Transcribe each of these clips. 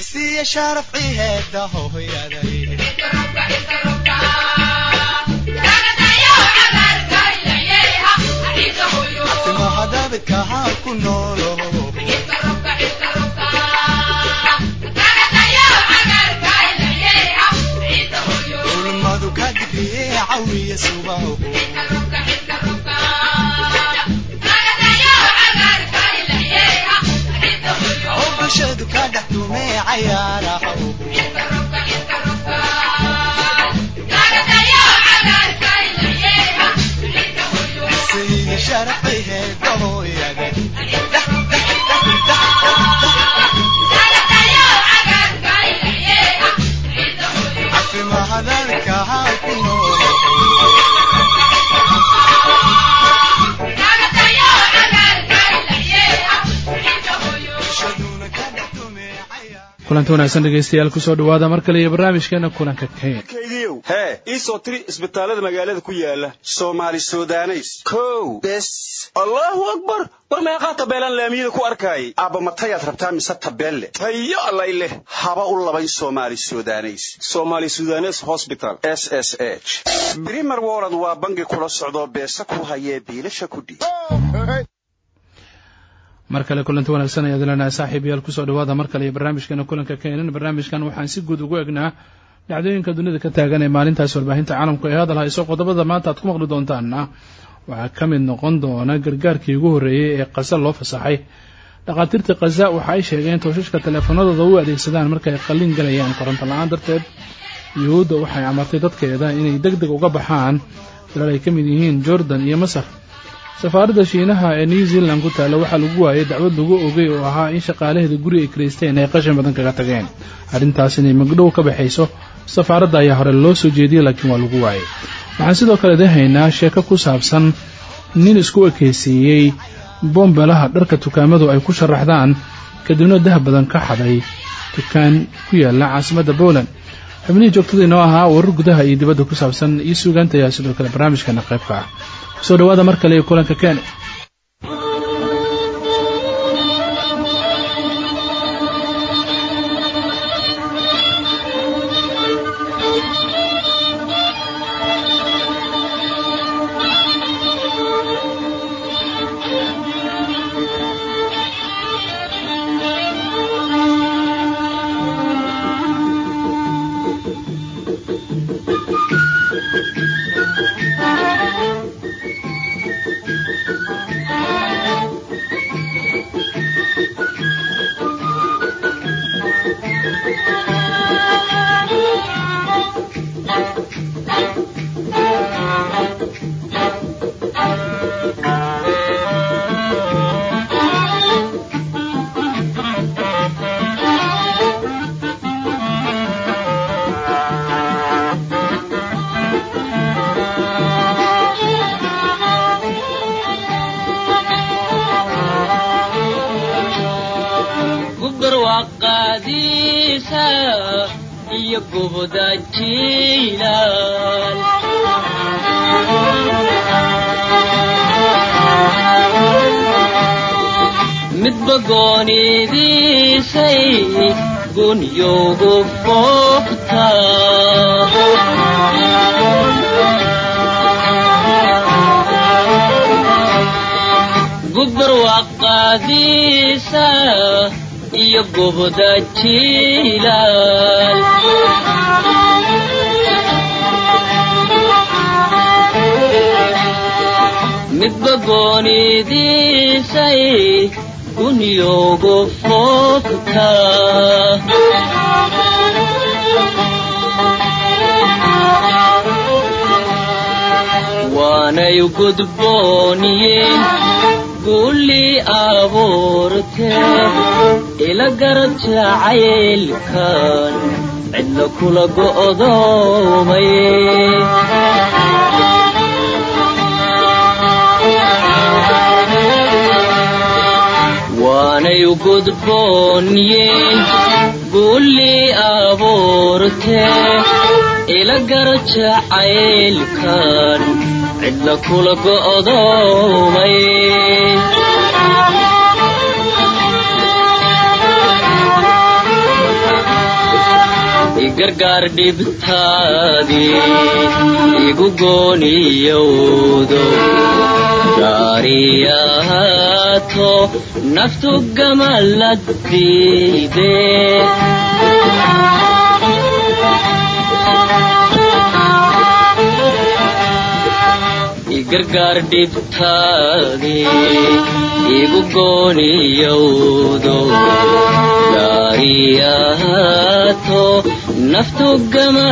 isiya sharafci heeda hooyaday afimahadabidka haa ku noolo ulmadu ka digriye cawiya subaho bulshadu ka dhex tumee cayaaraho kulanti wanaagsan dhegaystayaal ku soo dhawaada mar kale iyo barnaamijkeena kulanka keen kaygiiow hee ii soo tiri isbitaallada magaalada ku yaalla soomaali sudaneys. Kow bes allaahu akbar! War meeqaa tabeelaan laamiyada ku arkaayay aabba matayaad rabtaa mise tabeelle? Tayo allay leh haba u labayn soomaali sudaneys. Somaali sudanes hosbital s s h. Brimer wolod waa bangi kula socdoo beesa ku hayee biilasha kudhiib mar kale kulanti wanaagsan ayaad leenahay saaxiibayaal ku soo dhawaada mar kale iyo barnaamijkeena kulanka keenan barnaamijkan waxaan si guud ugu egnaa dhacdooyinka dunida ka taagan ee maalintaas warbaahinta caalamku ee hadal hayso qodobada maanta aad ku maqli doontaanna waxaa ka mid noqon doona gargaarkii ugu horreeyey ee khaza loo fasaxay. Dhakhaatiirta khaza waxa ay sheegeen tooshashka taleefanadooda u adeegsadaan marka ay qalin galayaan koronto la'aan darteed. Yuhuudda waxay amartay dadkeeda inay deg deg uga baxaan dalal ay ka mid yihiin jordan iyo masar safaaradda shiinaha ee new zealand ku taalla waxaa lagu waayay dacwad lagu ogay oo ahaa in shaqaalaheeda guri ay karaysteen ay qashin badan kaga tageen. Arrintaas inay magdhow ka baxayso safaaradda ayaa hore loo soo jeediyey laakiin waa lagu waayay. Waxaan sidoo kale dahaynaa sheeko ku saabsan nin isku ekaysiiyey bombelaha dharka dukaamadu ay ku sharaxdaan kadibna dahab badan ka xaday dukaan ku yaalla caasimadda poland. Xubnihii joogtada inoo ahaa warar gudaha iyo dibadda ku saabsan iyo suugaanta ayaa sidoo kale barnaamijkeena qaybka ah ku soo dhawaada mar kale iyo kulanka keene gubda jiilaal midba goonidiisay gunyugu foogta waanay gudbooniyeen gulli abuurtee ila garab jacaylkan cidla kula go'doomay waanay gudbooniyeen gulli abuurtee ila garab jacaylkan cidla kula go'doomay gargaar dhibtaadii igu gooniyowdo gaariyaato naftu gama la diide. Gargaar dhibtaadii igu gooniyowdo gaariyaato naftu gama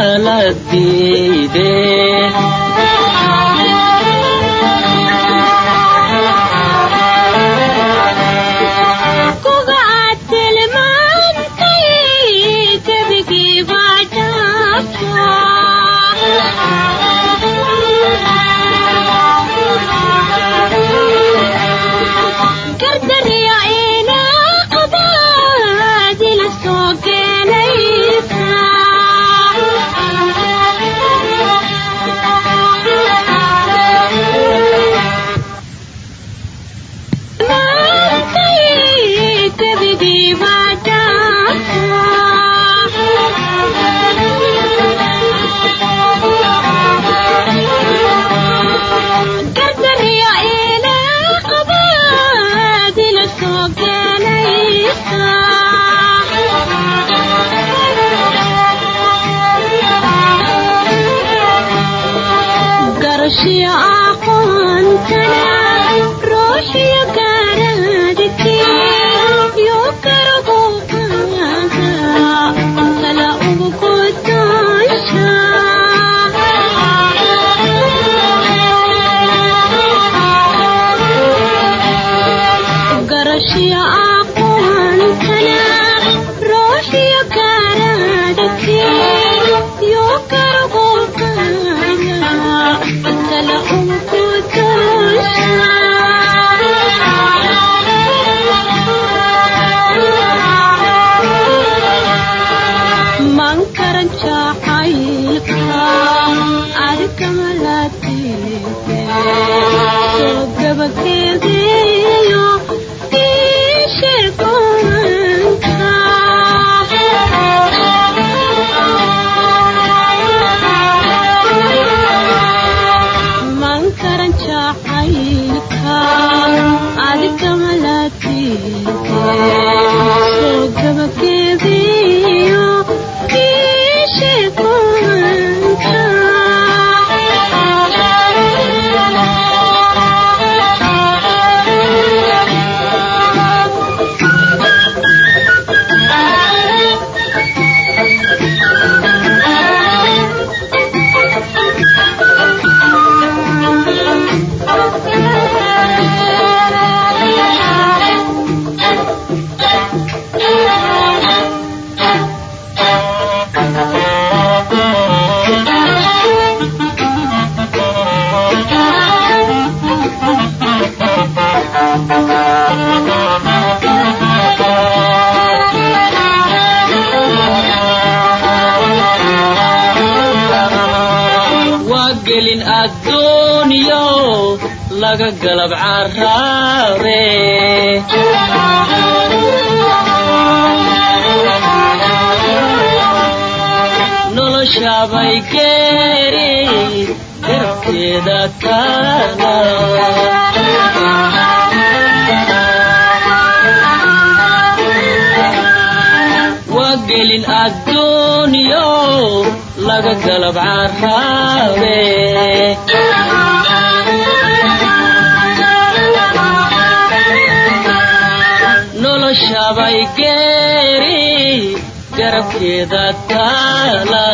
la diide laga galab caraabe noloshaabay geeri garabkeeda taaga waa gelin adduunyo laga galab caraabe noloshabay geeri garabkeeda taala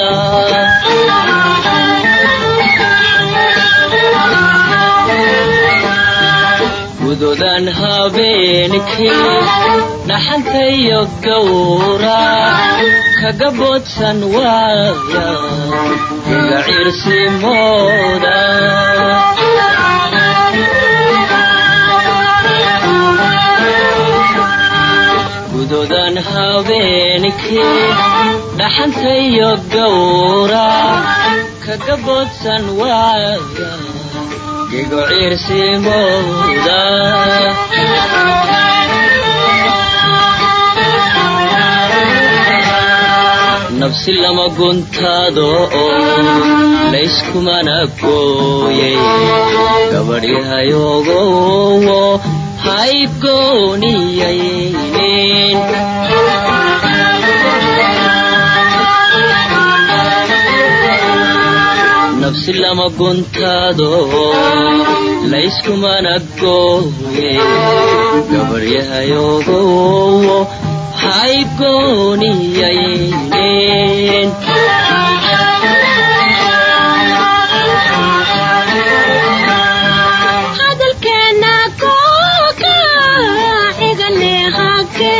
gududan habeenkii dhaxantayo gawra kaga boodsan waaya iga ciirsimooda gududan habeenkii dhaxantayo gawra kaga boodsan waaya igo ciirsimooda nafsi lama guntaado layskumana gooye gabadhyahayogowo nafsi lama guntaado layskumana gooye gabaryahayogowo haygooniyaynin hadalkeena kooka igane naftu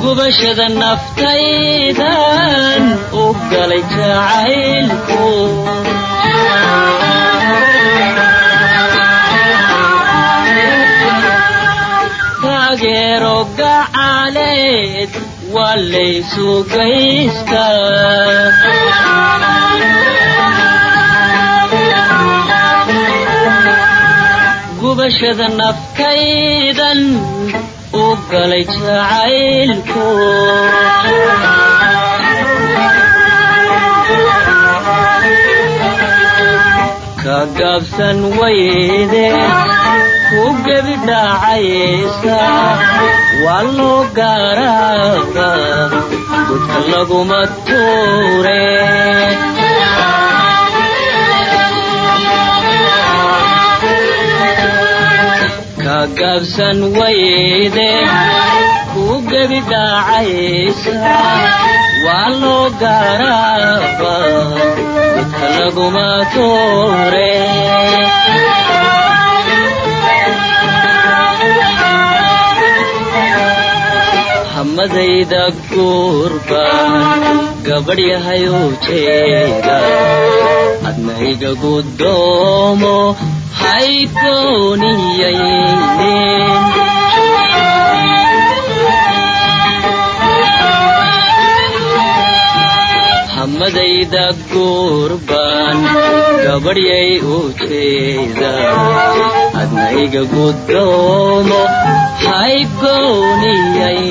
gubashada naftaydan u galay jacaylku taageero gacaleed waa gaystaa gubashada naftaydan u galay jacaylku ka gaabsan wayde ku gebi dhacaysa waa loo gaaraaba godka laguma tuure gaabsan wayde. Ku gebi dhacaysa waa loo gaaraaba godka laguma tuure. Hamadayda guurba gabadh yahayu jeeda. Adnayga gudoomo hamadayda guurbaan gabadhyay u jeeda adna iga gudoomo haygooniyay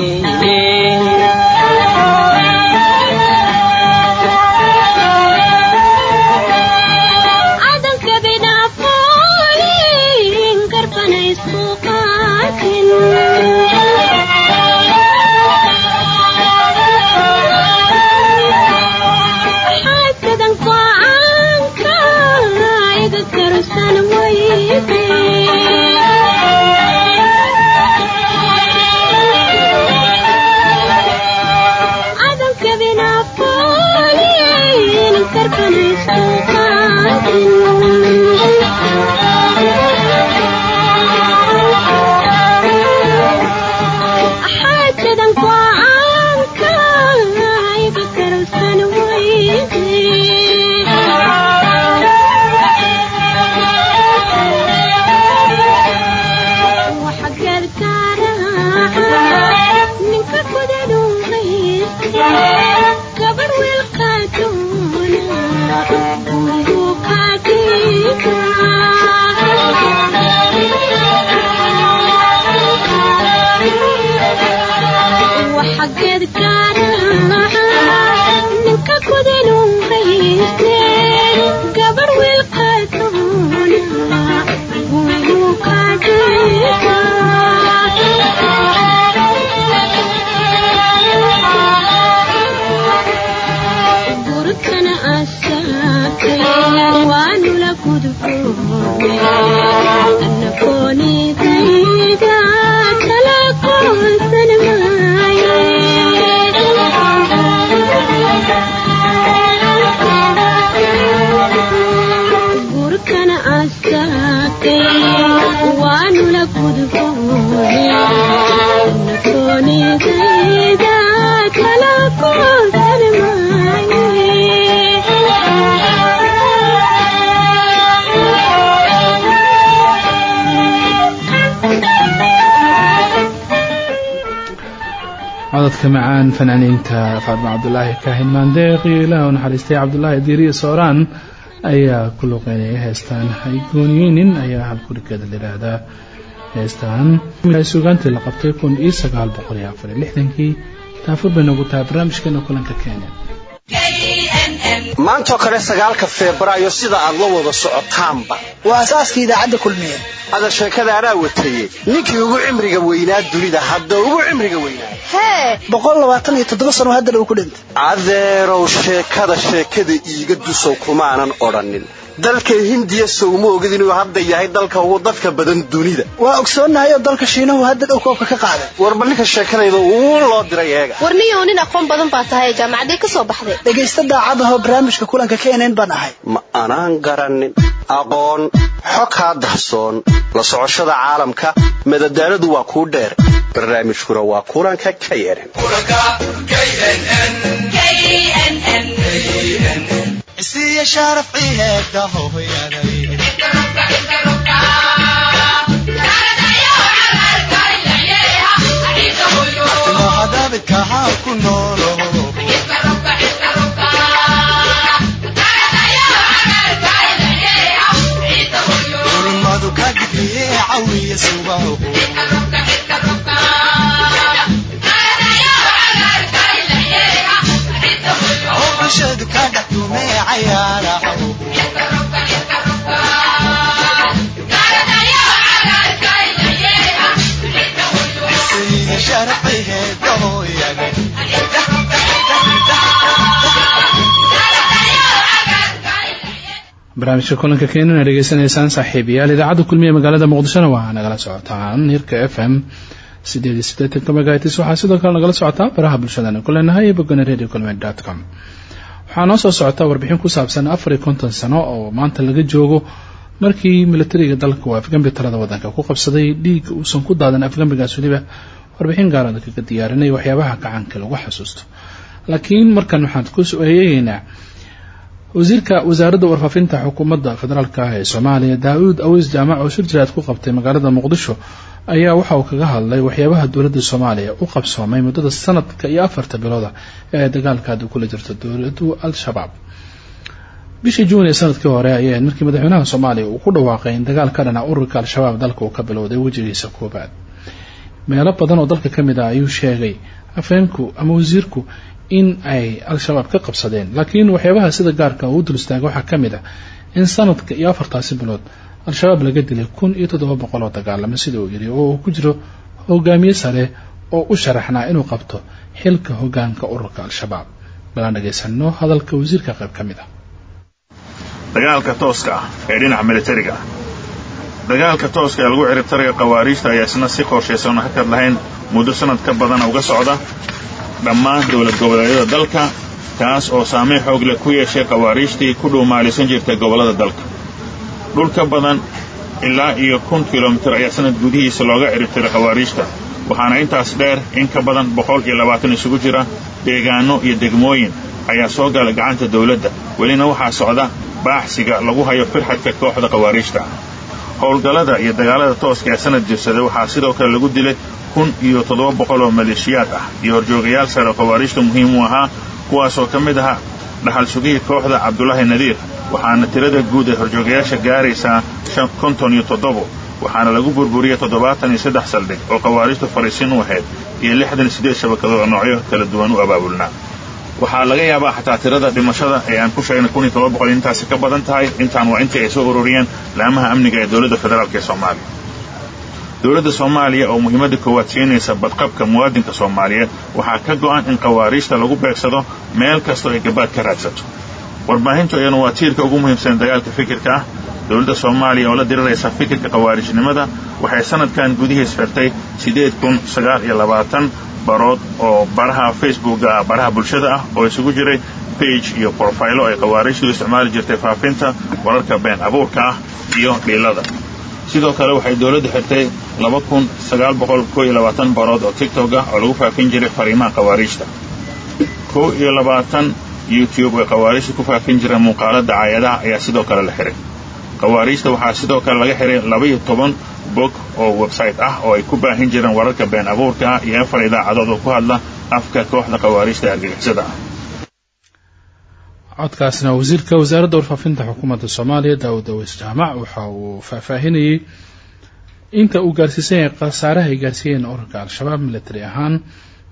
codadka macaan fanaaniinta faadma cabdulaahi kaahin maandeeq iyo u naxariistay cabdulaahi diiriya sooraan ayaa ku luqeynaya heestaan haygooniyeynin ayaa halkurikeeda layidhaahdaa heestaan. Sugaantii la qabtay kun iyo sagaal boqol iyo afar iyo lixdankii taafur bay tahay barnaamijkeena kulanka kenya maantoo kale sagaalka febraayo sida aad la wada socotaanba. Waa asaaskii idaacadda kulmiye ada sheekada anaa wataye ninkii ugu cimriga weynaa dunida hadda ugu cimriga weynaa hee! Boqol labaatan iyo toddoba sano haddana uu ku dhintay. Adeerow sheekada sheekada iiga dusow kumaanan odhanin dalka hindiya sowma ogid inuu hadda yahay dalka ugu dadka badan dunida. Waa ogsoonnahay oo dalka shiinahu hadda dhow koobka ka qaaday. Warba ninka sheekadayda uu loo diray eega. Warniyow nin aqoon badan baa tahay jaamacaddee ka soo baxday. Dhegaysta daacad ahoo barnaamijka kulanka keeneen baan ahay. Ma anaan garannin aqoon xog kaa dahsoon. La socoshada caalamka madadaaladu waa kuu dheer. Barnaamijkuna waa kulanka ka yeedhan ulmadu ka digriye cawiya subaho bulshadu barnaamijka kulanka keenana dhegeysanaysaan saaxiibayaal idaacadda kulmiye magaalada muqdishona waa nagala socotaan. Hirka f m sideed iyo siddeetanka megahitis waxaa sidoo kale nagala socotaa baraha bulshadana ku leenahay bogana radio culmed com waxaa noo soo socotaa warbixin ku saabsan afar iyo konton sano oo maanta laga joogo markii militariga dalka uu afgambi talada wadanka ku qabsaday dhiig uusan ku daadan afgambigaas weliba warbixin gaarada kaga diyaarinay waxyaabaha gacanka lagu xasuusto. Laakiin markan waxaan ku eegaynaa wasiirka wasaaradda warfaafinta xukuumadda federaalk ah ee soomaaliya daa-uud aweys jaamac oo shir jiraad ku qabtay magaalada muqdisho ayaa waxa uu kaga hadlay waxyaabaha dowladda soomaaliya u qabsoomay muddada sanadka iyo afarta bilooda ee dagaalka hadda kula jirta dowladdu al-shabaab. Bishii juun ee sannadkii hore ayay markii madaxweynaha soomaaliya uu ku dhawaaqay in dagaal ka dhana ururka al-shabaab dalka uu ka bilowday wejigiisa koobaad meelo badan oo dalka ka mid ah ayuu sheegay afeenku ama wasiirku in ay al-shabaab ka qabsadeen laakiin waxyaabaha sida gaarka uu dul istaaga waxaa ka mid ah in sanadka iyo afartaasi bilood al-shabaab laga dilay kun iyo toddoba boqol oo dagaalamo sida uu yidhi oo uu ku jiro hogaamiye sare oo u sharaxnaa inuu qabto xilka hogaanka ururka al-shabaab. Balaan dhagaysano hadalka wasiirka qayb ka mid ah. Dagaalka tooska ah ee dhinaca militariga dagaalka tooska ee lagu ciribtaraga khawaariijta ayaa isna si qorshaysan hakad lahayn muddo sanad ka badana uga socda dhammaan dowlad goboleedyada dalka kaas oo saameyn xoog leh ku yeeshay khawaariijtii ku dhuumaalisan jirtay gobollada dalka dhul ka badan ilaa iyo kun kilomitir ayaa sanad gudihiisa looga ciribtiray khawaariijta. Waxaana intaas dheer in ka badan boqol iyo labaatan isugu jira deegaanno iyo degmooyin ayaa soo gala gacanta dawladda welina waxaa socda baaxsiga lagu hayo firxadka kooxda khawaariijta. Howlgallada iyo dagaalada tooska ee sanad jirsaday waxaa sidoo kale lagu dilay kun iyo toddoba boqol oo maleeshiyaad ah. Iyo horjoogayaal sare oo khawaariijta muhiim u ahaa kuwaasoo ka mid aha dhaxal sugihii kooxda cabdulaahi nadiir waxaana tirada guud ee horjoogayaasha gaaraysaa konton iyo toddobo waxaana lagu burburiyey toddobaatan iyo saddex saldhig oo khawaariijtu fariisin u ahayd iyo lixdan iyo siddeed shabakadood oo noocyo kala duwan u abaabulnaa waxaa laga yaabaa xataa tirada dhimashada ee aan ku sheegnay kun iyo todoba boqol intaasi ka badan tahay. Intaan waa intii ay soo ururiyeen laamaha amniga ee dowladda federaalk ee soomaaliya dowladda soomaaliya oo muhiimadda koowaad siinaysa badqabka muwaadinka soomaaliyeed waxaa ka go'an in khawaariijta lagu beegsado meel kastoo ay gabaad ka raadsato. Warbaahintu iyanu waa tiirka ugu muhiimsan dagaalka fikirka ah. Dowladda soomaaliya oo la diriraysa fikirka khawaarijnimada waxay sanadkan gudihiis xirtay siddeed kun sagaal iyo labaatan barood oo baraha facebooka baraha bulshada ah oo isugu jiray bage iyo brofilo ay khawaarijtu isticmaali jirtay faafinta wararka been abuurka ah iyo dhiilada sidoo kale waxay dowladdu xirtay laba kun sagaal boqol koo iyo labaatan barood oo tigtog ah oo lagu faafin jiray fariimaha khawaariijta. Kow iyo labaatan youtube oo khawaariijta ku faafin jireen muuqaalo dacaayadaha ayaa sidoo kale la xiray. Khawaariijta waxaa sidoo kale laga xiray labaiyo toban bog oo website ah oo ay ku baahin jireen wararka been abuurka ah iyo afar idaacadood oo ku hadla afka kooxda khawaariijta argagixisada ah codkaasna wasiirka wasaaradda warfaafinta xukuumadda soomaaliya daawud aweys jaamac waxa uu faahfaahinayey inta uu gaarsiisan yahay khasaaraha ay gaarsiiyeen ururka al-shabaab military ahaan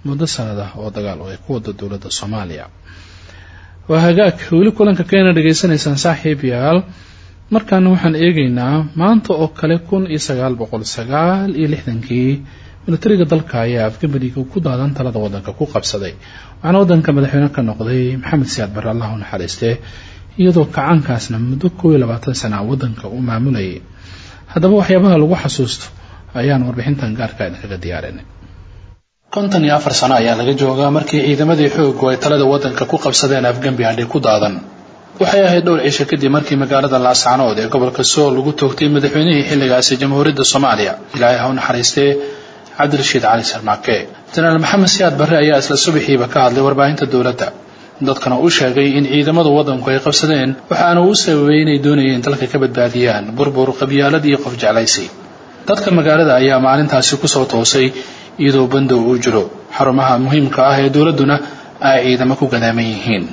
muddo sanad ah oo dagaal oo ay ku wado dowladda soomaaliya. Waa hagaag weli kulanka keena dhegaysanaysaan saaxiib yaal markaana waxaan eegaynaa maanta oo kale kun iyo sagaal boqol sagaal iyo lixdankii militariga dalka ayaa afgambaniga ku daadan talada wadanka ku qabsaday. Waxaana wadanka madaxweyne ka noqday maxamed siyaad barre allah naxariistee iyadoo kacaankaasna muddo koob iyo labaatan sana wadanka uu maamulayay haddaba waxyaabaha lagu xasuusto ayaan warbixintan gaarka idinkaga diyaarinay konton iyo afar sano ayaa laga joogaa markii ciidamadii xoogu ay talada wadanka ku qabsadeen afgambi adhi ku daadan. Waxay ahayd dhowr cisho kadib markii magaalada laascanood ee gobolka sool lagu toogtay madaxweynihii xilligaasi jamhuuriyadda soomaaliya. Ilaahay ha u naxariistee cabdirashiid cali sarmaake. Jenaraal maxamed siyaad barre ayaa isla subaxiiba ka hadlay warbaahinta dowladda. Dadkana u sheegay in ciidamada wadanku ay qabsadeen waxaana uu sababay inay doonayeen dalka ka badbaadiyaan burbur qabyaalad iyo qof jeclaysi dadka magaalada ayaa maalintaasi ku soo toosay iyadoo bandow uu jiro. Xarumaha muhiimka ah ee dowladduna ay ciidamo ku gadaaman yihiin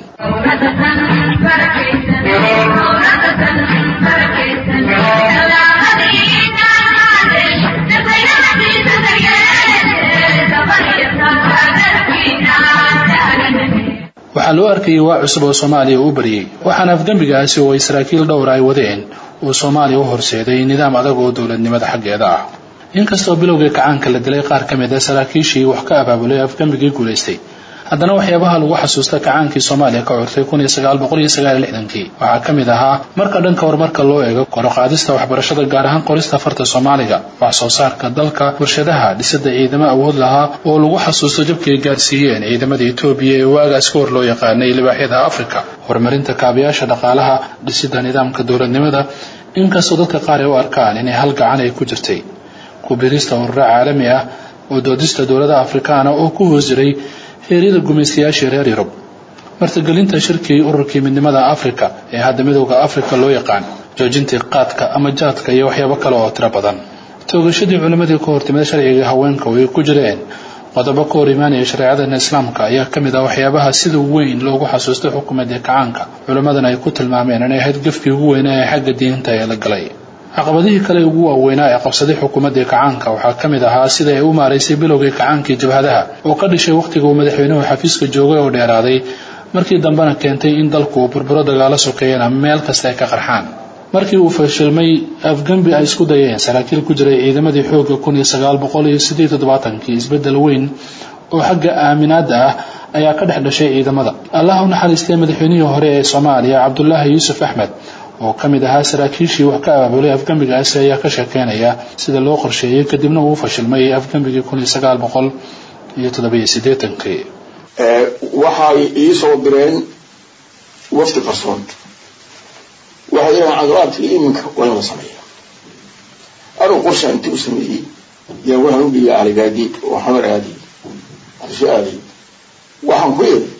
waxaa loo arkayay waa cusub oo soomaaliya uu baryay waxaana afgembigaasi oo ay saraakiil dhowra ay wadeen uu soomaaliya u horseeday nidaam adag oo dowladnimada xaggeeda ah. Inkastoo bilowgii kacaanka la dilay qaar ka mid a saraakiishii wax ka abaabulay afgembigii guulaystay haddana waxyaabaha lagu xasuusta kacaankii soomaaliya ka curtay waxaa ka mid ahaa marka dhanka horumarka loo eego koroqaadista waxbarashada gaar ahaan qorista farta soomaaliga. Wax soo saarka dalka warshadaha dhisada ciidamo awood lahaa oo lagu xasuusto jabkii gaarsiiyeen ciidamada etoobiya ee waagaas ka hor loo yaqaanay libaaxyada afrika. Horumarinta kaabayaasha dhaqaalaha dhisida nidaamka dowladnimada inkastoo dadka qaar ay u arkaan inay hal gacan ay ku jirtay. Kubirista ururo caalami ah oo doodista dowladaha afrikaana oo ku hoos jiray heeryada gumaystayaashii reer yurub. Martigelinta shirkii ururkii midnimada afrika ee hadda midowda afrika loo yaqaan joojintii qaadka ama jaadka iyo waxyaabo kale oo tiro badan. Toogashadii culimmadii ka hortimid sharciga haweenka oo ku jireen. Qodobo ka hor imaanaya shareecadana islaamka ayaa ka mid ah waxyaabaha sida weyn loogu xasuustay xukuumadii kacaanka. Culimmadana ay ku tilmaameen inay ahayd gefkii ugu weynaa ee xagga diinta ee la galay caqabadihii kale ugu waaweynaa ee qabsaday xukuumaddii kacaanka waxaa ka mid ahaa sida ay u maaraysay bilowgii kacaankii jabhadaha oo ka dhishay wakhtiga uu madaxweynuhu xafiiska joogay oo dheeraaday. Markii dambena keentay in dalku uu burburo dagaalo sokeeyana meel kasta ay ka qarxaan. Markii uu fashilmay afgembi ay isku dayeen saraakiil ku jiray ciidamadii xoogga kun iyo sagaal boqol iyo sideed toddobaatankii isbeddel weyn oo xagga aaminaada ah ayaa ka dhex dhashay ciidamada. Allaha u naxariistay madaxweynihii hore ee soomaaliya cabdulaahi yuusuf axmed oo ka mid ahaa saraakiishii wax ka abaabulay afgembigaasi ayaa ka sheekeynaya sida loo qorsheeyey kadibna uu fashilmay afgembigii waxay ii soo direen wafdi qarsoon. Waxay yidhahaan caqlaabkii iminka waa in la sameeya anugu qorsha intii u sameeyey yaa waxaan u dhigay caligaadiid oo xamar aadi qorshe aaday waxaan ku yidhi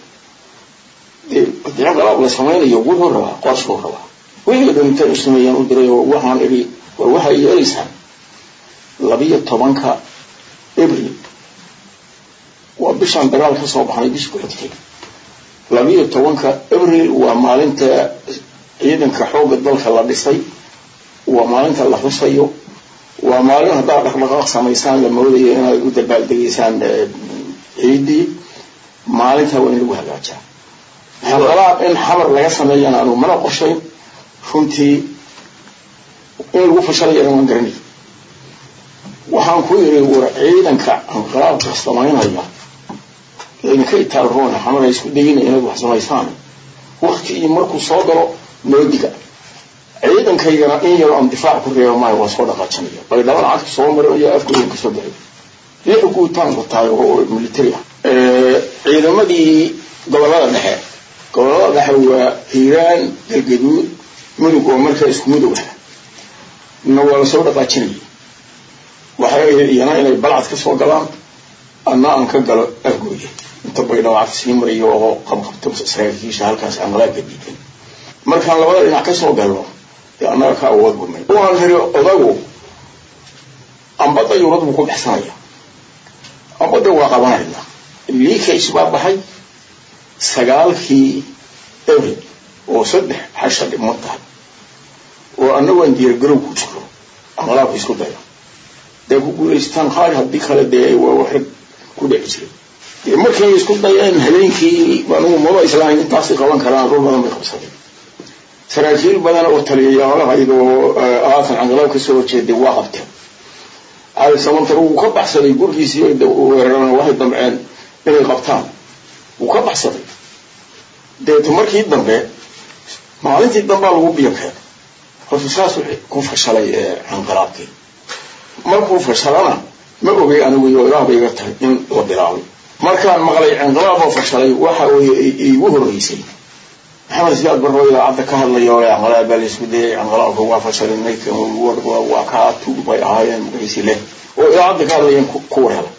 dee haddii caqlaab la samaynayo wuxuu rabaa qorshuu rabaa wixii dhan intaan u sameeyaan u diray oo waxaan idhi war waxay yeelaysaan labiyo tobanka abril waa bishaan dagaal ka soo baxnay bishii ku xigtay. Labiyo tobanka abril waa maalinta ciidanka xoogga dalka la dhisay waa maalinta la xusayo waa maalin haddaad dhaqdhaqaaq samaysaan la moodayo inaad u dabaaldegaysaan ciidii maalintaa waa in lagu hagaajaa xaqalaab in xamar laga sameeyana anugu mana qorshayn runtii in lagu fashalayana waan garanay waxaan ku yidhi war ciidanka anqalaabka samaynaya idinka itaalroona xamar ay isku dayina inaad wax samaysaan. Wakti iyo markuu soo galo noodiga ciidankaygana in yaro aan difaac ku reeba maayo waa soo dhaqaajanaya baydhabo lacagta soo marinayo afkooda ka soo baxay lix guutaanku tahay oo military ah. Ciidamadii gobollada dhexe. Gobolada dhexe waa hiiraan galgaduud mudug oo markaa isku mudug ah. Na waa la soo dhaqaajinayay waxay ahayd iyana inay balcad ka soo galaan adna aan ka galo afgooya inta baydhabo cagta sii marayo oo qabqabto saraakiisha halkaas anqalaabka diidan markaan labada dhinac ka soo galno dee annaga ka awood badnay waan tiri odagu ambadda yurad buu ku baxsanaya ambadda waa qabanayna. Liikays baa baxay sagaalkii abril oo saddex xasha dhibmo tahay. Oo annagu aan diyaargarow ku jiro. Anqalaabka isku daya dee ku guulaystaan qaar haddii kale dee waa waxrag ku dhici jiray dee markay isku dayeen habeenkii anugu maba islaahayn intaasay qaban karaan rur badan bay qabsadeen. Saraakiil badan oo taliyayaalahayd oo aatan anqalaab ka soo horjeeday waa qabteen cali samantar wuu ka baxsaday gurgiisii weerarana waxay damceen inay qabtaan. Wuu ka baxsaday. Deeto markii dambe maalintii dambaa lagu biyo keenay horta saas ku fashalay anqalaabkii markuu fashalana ma ogay anigu iyo ilaah bay iga tahay in la bilaabay. Markaan maqlay cinqalaab oo fashalay waxa weye iigu horreysay. Maxamed siyaad barro idaacadda ka hadlayo le cinqalaab baa laysku dayay cinqalaabka waa fashalay naykan waa kaa tuug bay ahaayeen magaciisi leh. Oo idaacadda ka hadlayeen ku wareela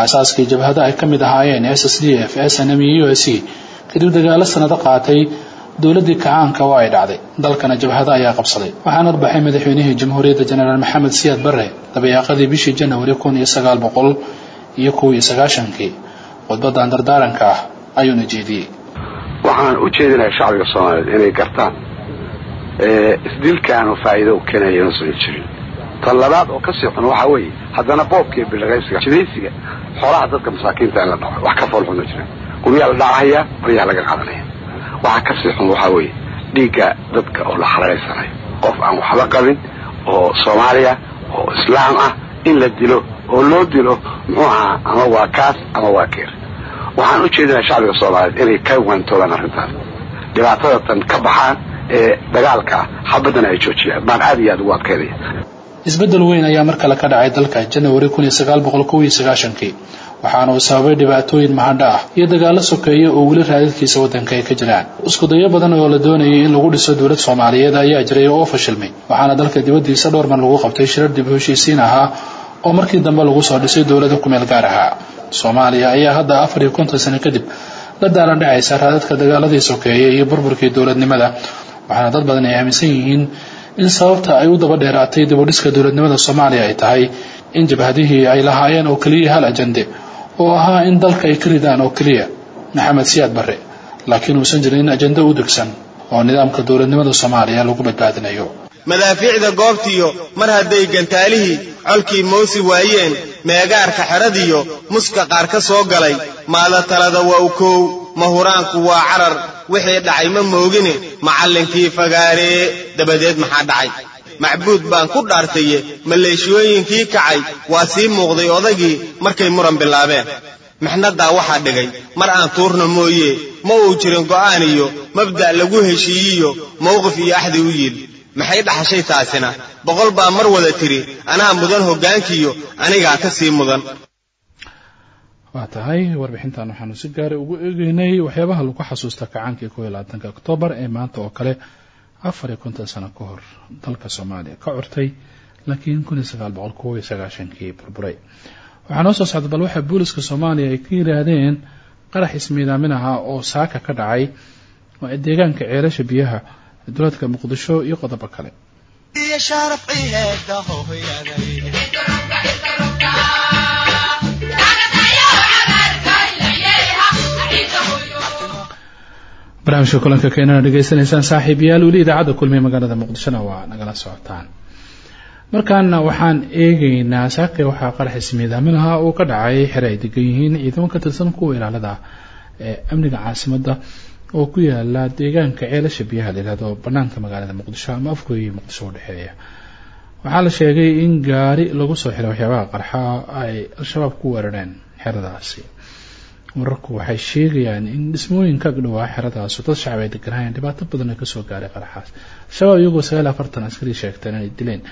aasaaskii jabhada ay ka mid ahaayeen s s d f s n m u s c kadib dagaalo sanado qaatay dowladdii kacaanka oo ay dhacday. Dalkana jabhada ayaa qabsaday. Waxaana arbaxay madaxweynihii jamhuuriyadda jenaraal maxamed siyaad barre dabayaaqadii bishii janawari kun iyo sagaal boqol iyo kow iyo sagaashankii. Khudbadan dardaaranka ah ayuuna jeediyey. Waxaan u jeedinayaa shacbiga soomaaliyeed inay gartaan isdilkaanu faa'iido u keenaya inuusan jirin. Tan labaad oo ka sii xun waxaa weeye haddana boobkiiyo bilaqaysiga jidaysiga xoolaha dadka masaakiinta in la dhaco wax ka fool xuna jirin. Guryaa la dhacahaya baryaa laga qaadanaya waxaa ka sii xun waxaa weeye dhiigga dadka oo la xalaalaysanayo qof aan waxba qabin oo soomaaliya oo islaam ah in la dilo oo loo dilo muxuu ahaa ama waa kaas ama waa keer. Waxaan u jeedinaya shacbiga soomaaliyeed inay ka waantoobaan arrintaas. Dhibaatada tan ka baxaan ee dagaalka ah xabadana ay joojiyaan baan aad iyo aad ugu adkaynaya isbeddel weyn ayaa mar kale ka dhacay dalka janawari kun iyo sagaal boqol kow iyo sagaashankii waxaana uu sababay dhibaatooyin mahadha ah iyo dagaalo sokeeya oo weli raadadkiisa waddanka ay ka jiraan. Iskudayo badan oo la doonayay in lagu dhiso dowlad soomaaliyeed ayaa jiray oo fashilmay waxaana dalka dibaddiisa dhowr mar lagu qabtay shirar dib u heshiisiin ahaa oo markii dambe lagu soo dhisay dowladda ku meel gaar ahaa. Soomaaliya ayaa hadda afar iyo konton sano kadib la daalan dhacaysa raadadka dagaaladii sokeeye iyo burburkii dowladnimada waxaana dad badan ay aaminsan yihiin in sababta ay u daba dheeraatay dibudhiska dowladnimada soomaaliya ay tahay in jabhadihii ay lahaayeen oo keliya hal ajande oo ahaa in dalka ay ka ridaan oo keliya maxamed siyaad barre laakiin uusan jirin ajande u degsan oo nidaamka dowladnimada soomaaliya lagu badbaadinayo. Madaafiicda goobtiyo mar hadday gantaalihii colkii moosi waayeen meegaarka xeradiyo muska qaar ka soo galay maada talada waa u koow mahuraanku waa carar wixii dhacay ma moogine macallinkii fagaaree dabadeed maxaa dhacay macbuud baan ku dhaartaye maleeshiyooyinkii kacay waa sii muuqday odagii markay muran bilaabeen. Mixnaddaa waxaa dhigay mar aan tuurna mooye ma uu jirin go'aan iyo mabda' lagu heshiiyiyo mawqif iyo axdi u yidhi maxay dhaxashay taasina? Boqol baa mar wada tiri anaa mudan hoggaankiyo anigaa ka sii mudan. Waa tahay warbixintan waxaanu si gaara ugu eegeynay waxyaabaha lagu xasuusta kacaankii kow iyo labaatanka oktoobar ee maanta oo kale afar iyo konton sano ka hor dalka soomaaliya ka curtay laakiin kun iyo sagaal boqol kow iyo sagaashankii burburay. Waxaa noo soo socda bal waxaa booliska soomaaliya ay ka yidhaahdeen qarax ismiidaaminaha oo saaka ka dhacay deegaanka ceelasha biyaha dowladka muqdisho iyo qodobo kale barnaamijka kulanka keenana dhegeysanaysaan saaxiibayaal weli idaacadda kulmiye magaalada muqdishona waa nagala socotaan markaana waxaan eegeynaa saake waxaa qarax ismiidaamin ahaa uu ka dhacay xere ay degan yihiin ciidamo ka tirsan kuwa ilaalada ee amniga caasimadda oo ku yaalla deegaanka ceelasha biyaha la yihahdo banaanka magaalada muqdisho ama afgooyi muqdisho udhexeeya waxaa la sheegay in gaari lagu soo xiray waxyaabaha qarxa ay al-shabaab ku weerareen xeradaasi wararku waxay sheegayaan in dhismooyinka agdhowaa xeradaas. Dad shacab ay deganayeen dhibaato badan ay ka soo gaaray qaraxaas al-shabaab iyagoo sagaal afartan askari sheegteen inay dileen.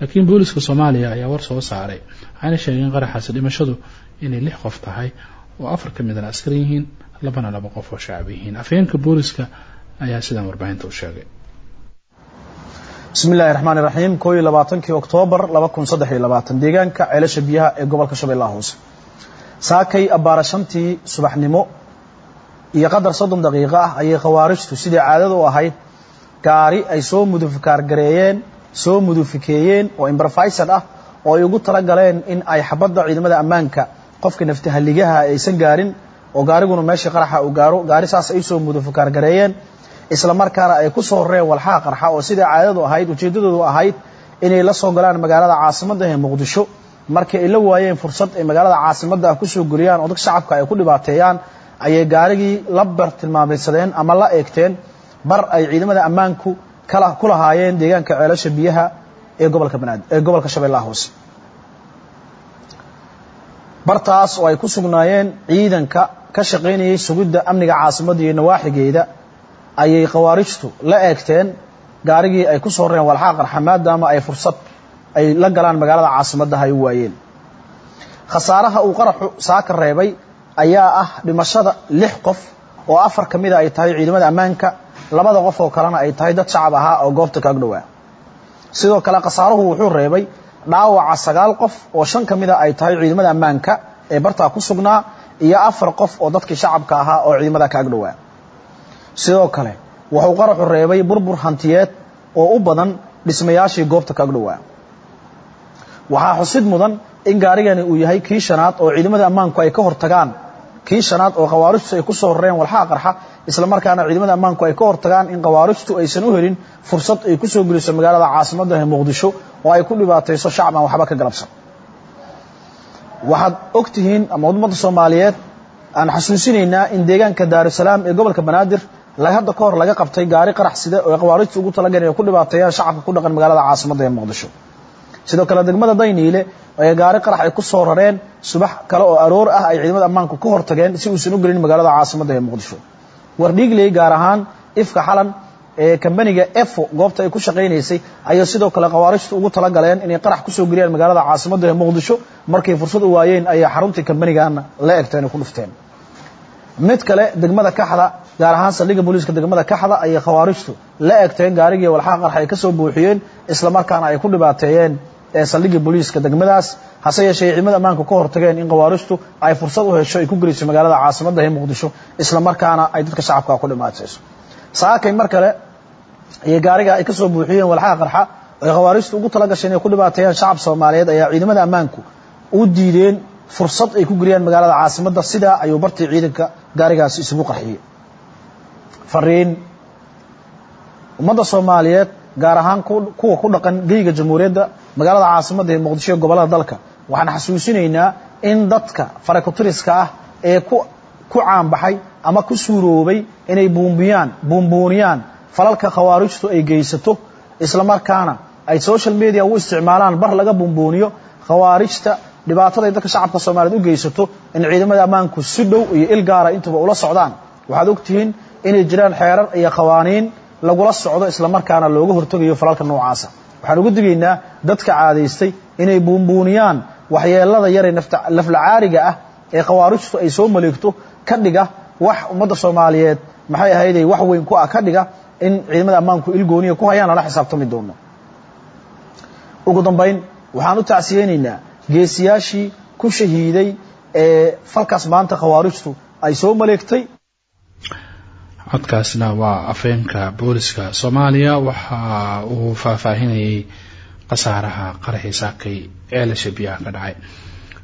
Laakiin booliska soomaaliya ayaa war soo saaray. Waxayna sheegeen qaraxaasi dhimashadu inay lix qof tahay oo afar ka midana askari yihiin labana laba qof oo shacab yihiin. Afhayeenka booliska ayaa sidan warbaahinta u sheegay. Bismi illaahi raxmaan iraxiim koo iyo labaatankii oktoobar laba kun saddex iyo labaatan. Deegaanka ceelasha biyaha ee gobolka shabeellaha hoose saakay abbaara shantii subaxnimo iyo qadar soddon daqiiqo ah ayay khawaarijtu sidai caadada u ahayd. Gaari ay soo mudufikaargareeyeen soo mudufikeeyeen oo imbrofisad ah oo ay ugu tala galeen in ay xabadda ciidamada ammaanka qofka naftahaligaha aysan gaarin oo gaariguna meeshii qaraxa uu gaaro. Gaari saas ay soo mudufikaargareeyeen isla markaana ay ku soo horreen walxaha qarxa oo sidai caadadu ahayd ujeeddadoodu ahayd inay la soo galaan magaalada caasimadda ee muqdisho markii ay la waayeen fursad ay magaalada caasimadda ah ku soo geliyaan oo dadka shacabka ay ku dhibaateeyaan ayay gaarigii la bartilmaamaysadeen ama la eegteen bar ay ciidamada ammaanku kala ku lahaayeen deegaanka ceelasha biyaha ee gobolka banaadir ee gobolka shabeellaha hoose. Bartaas oo ay ku sugnaayeen ciidanka ka shaqaynayay sugidda amniga caasimadda iyo nawaaxigeeda ayay khawaarijtu la eegteen gaarigii ay ku soo horeen walxaa qarxa maadaama ay fursad ay la galaan magaalada caasimadda ay u waayeen. Khasaaraha uu qaraxu saaka reebay ayaa ah dhimashada lix qof oo afar ka mida ay tahay ciidamada ammaanka labada qof oo kalena ay tahay dad shacab ahaa oo goobta ka agdhowaa sidoo kale khasaaruhu wuxuu reebay dhaawaca sagaal qof oo shan ka mida ay tahay ciidamada ammaanka ee bartaa ku sugnaa iyo afar qof oo dadkii shacabka ahaa oo ciidamada ka agdhowaa sidoo kale wuxuu qaraxu reebay burbur hantiyeed oo u badan dhismayaashii goobta ka agdhowaa waxaa xusid mudan in gaarigani uu yahay kii shanaad oo ciidamada ammaanku ay ka hortagaan. Kii shanaad oo khawaarijtu ay ku soo horreen walxaa qarxa isla markaana ciidamada ammaanku ay ka hortagaan in khawaarijtu aysan u helin fursad ay ku soo geliso magaalada caasimadda ee muqdisho oo ay ku dhibaatayso shacab aan waxba ka galabsan. Waxaad og tihiin ama ummadda soomaaliyeed aan xasuusinaynaa in deegaanka daarusalaam ee gobolka banaadir hadda ka hor laga qabtay gaari qarax sida oo khawaarijtu ugu talagaleen ay ku dhibaateeyaan shacabka ku dhaqan magaalada caasimadda ee muqdisho sidoo kale degmada dayniile ee gaari qarax ay ku soo rareen subax kale oo aroor ah ay ciidamada ammaanku ka hortageen si uusan u gelin magaalada caasimadda ee muqdisho. Wardhiigley gaar ahaan ifka xalan ee kambaniga efo goobta ay ku shaqaynaysay ayay sidoo kale khawaarijtu ugu talagaleen inay qarax ku soo geliyaan magaalada caasimadda ee muqdisho. Markay fursad u waayeen ayay xaruntii kambanigaana la egteen ku dhufteen mid kale degmada kaxda gaar ahaan saldhigga booliiska degmada kaxda ayay khawaarijtu la egteen gaarigii walxaa qarxa ay ka soo buuxiyeen isla markaana ay ku dhibaateeyeen ee saldhigga booliiska degmadaas. Hase yeeshee ciidamada ammaanku ka hortageen in khawaarijtu ay fursad u hesho ay ku geliso magaalada caasimadda ee muqdisho isla markaana ay dadka shacabka ku dhimaatayso saakay mar kale iyo gaariga ay ka soo buuxiyeen walxaha qarxa ay khawaarijtu ugu tala gasheen inay ku dhibaateeyaan shacab soomaaliyeed ayaa ciidamada ammaanku u diideen fursad ay ku geliyaan magaalada caasimadda sidaa ayuu bartii ciidanka gaarigaasi isugu qarxiyey fariin ummadda soomaaliyeed gaar ahaan kuwa ku dhaqan geyga jamhuuriyadda magaalada caasimadda ee muqdisho ee gobollada dalka waxaan xasuusinaynaa in dadka farakutiriska ah ee ku caanbaxay ama ku suuroobay inay buumbiyaan buumbuuniyaan falalka khawaarijtu ay geysato islamarkaana ay social media u isticmaalaan bar laga buumbuuniyo khawaarijta dhibaatada ay dadka shacabka soomaaliyeed u geysato in ciidamada ammaanku si dhow iyo il gaara intuba ula socdaan. Waxaad ogtihiin inay jiraan xeerar iyo qawaaniin lagula socdo islamarkaana looga hortegayo falalka noocaasa. Waxaan uga digaynaa dadka caadaystay inay buunbuuniyaan waxyeelada yaree laflacaariga ah ee khawaarijtu ay soo maleegto ka dhiga wax ummadda soomaaliyeed maxay ahayday wax weyn ku ah ka dhiga in ciidamada ammaanku ilgooniya ku hayaan lala xisaabtami doono. Ugu dambayn waxaan u tacsiyeynaynaa geesiyaashii ku shahiiday ee falkaas maanta khawaarijtu ay soo maleegtay. Codkaasna waa afeenka booliska soomaaliya. Waxa uu faahfaahinayay khasaaraha qaraxii saakay ceelasha biyaha ka dhacay.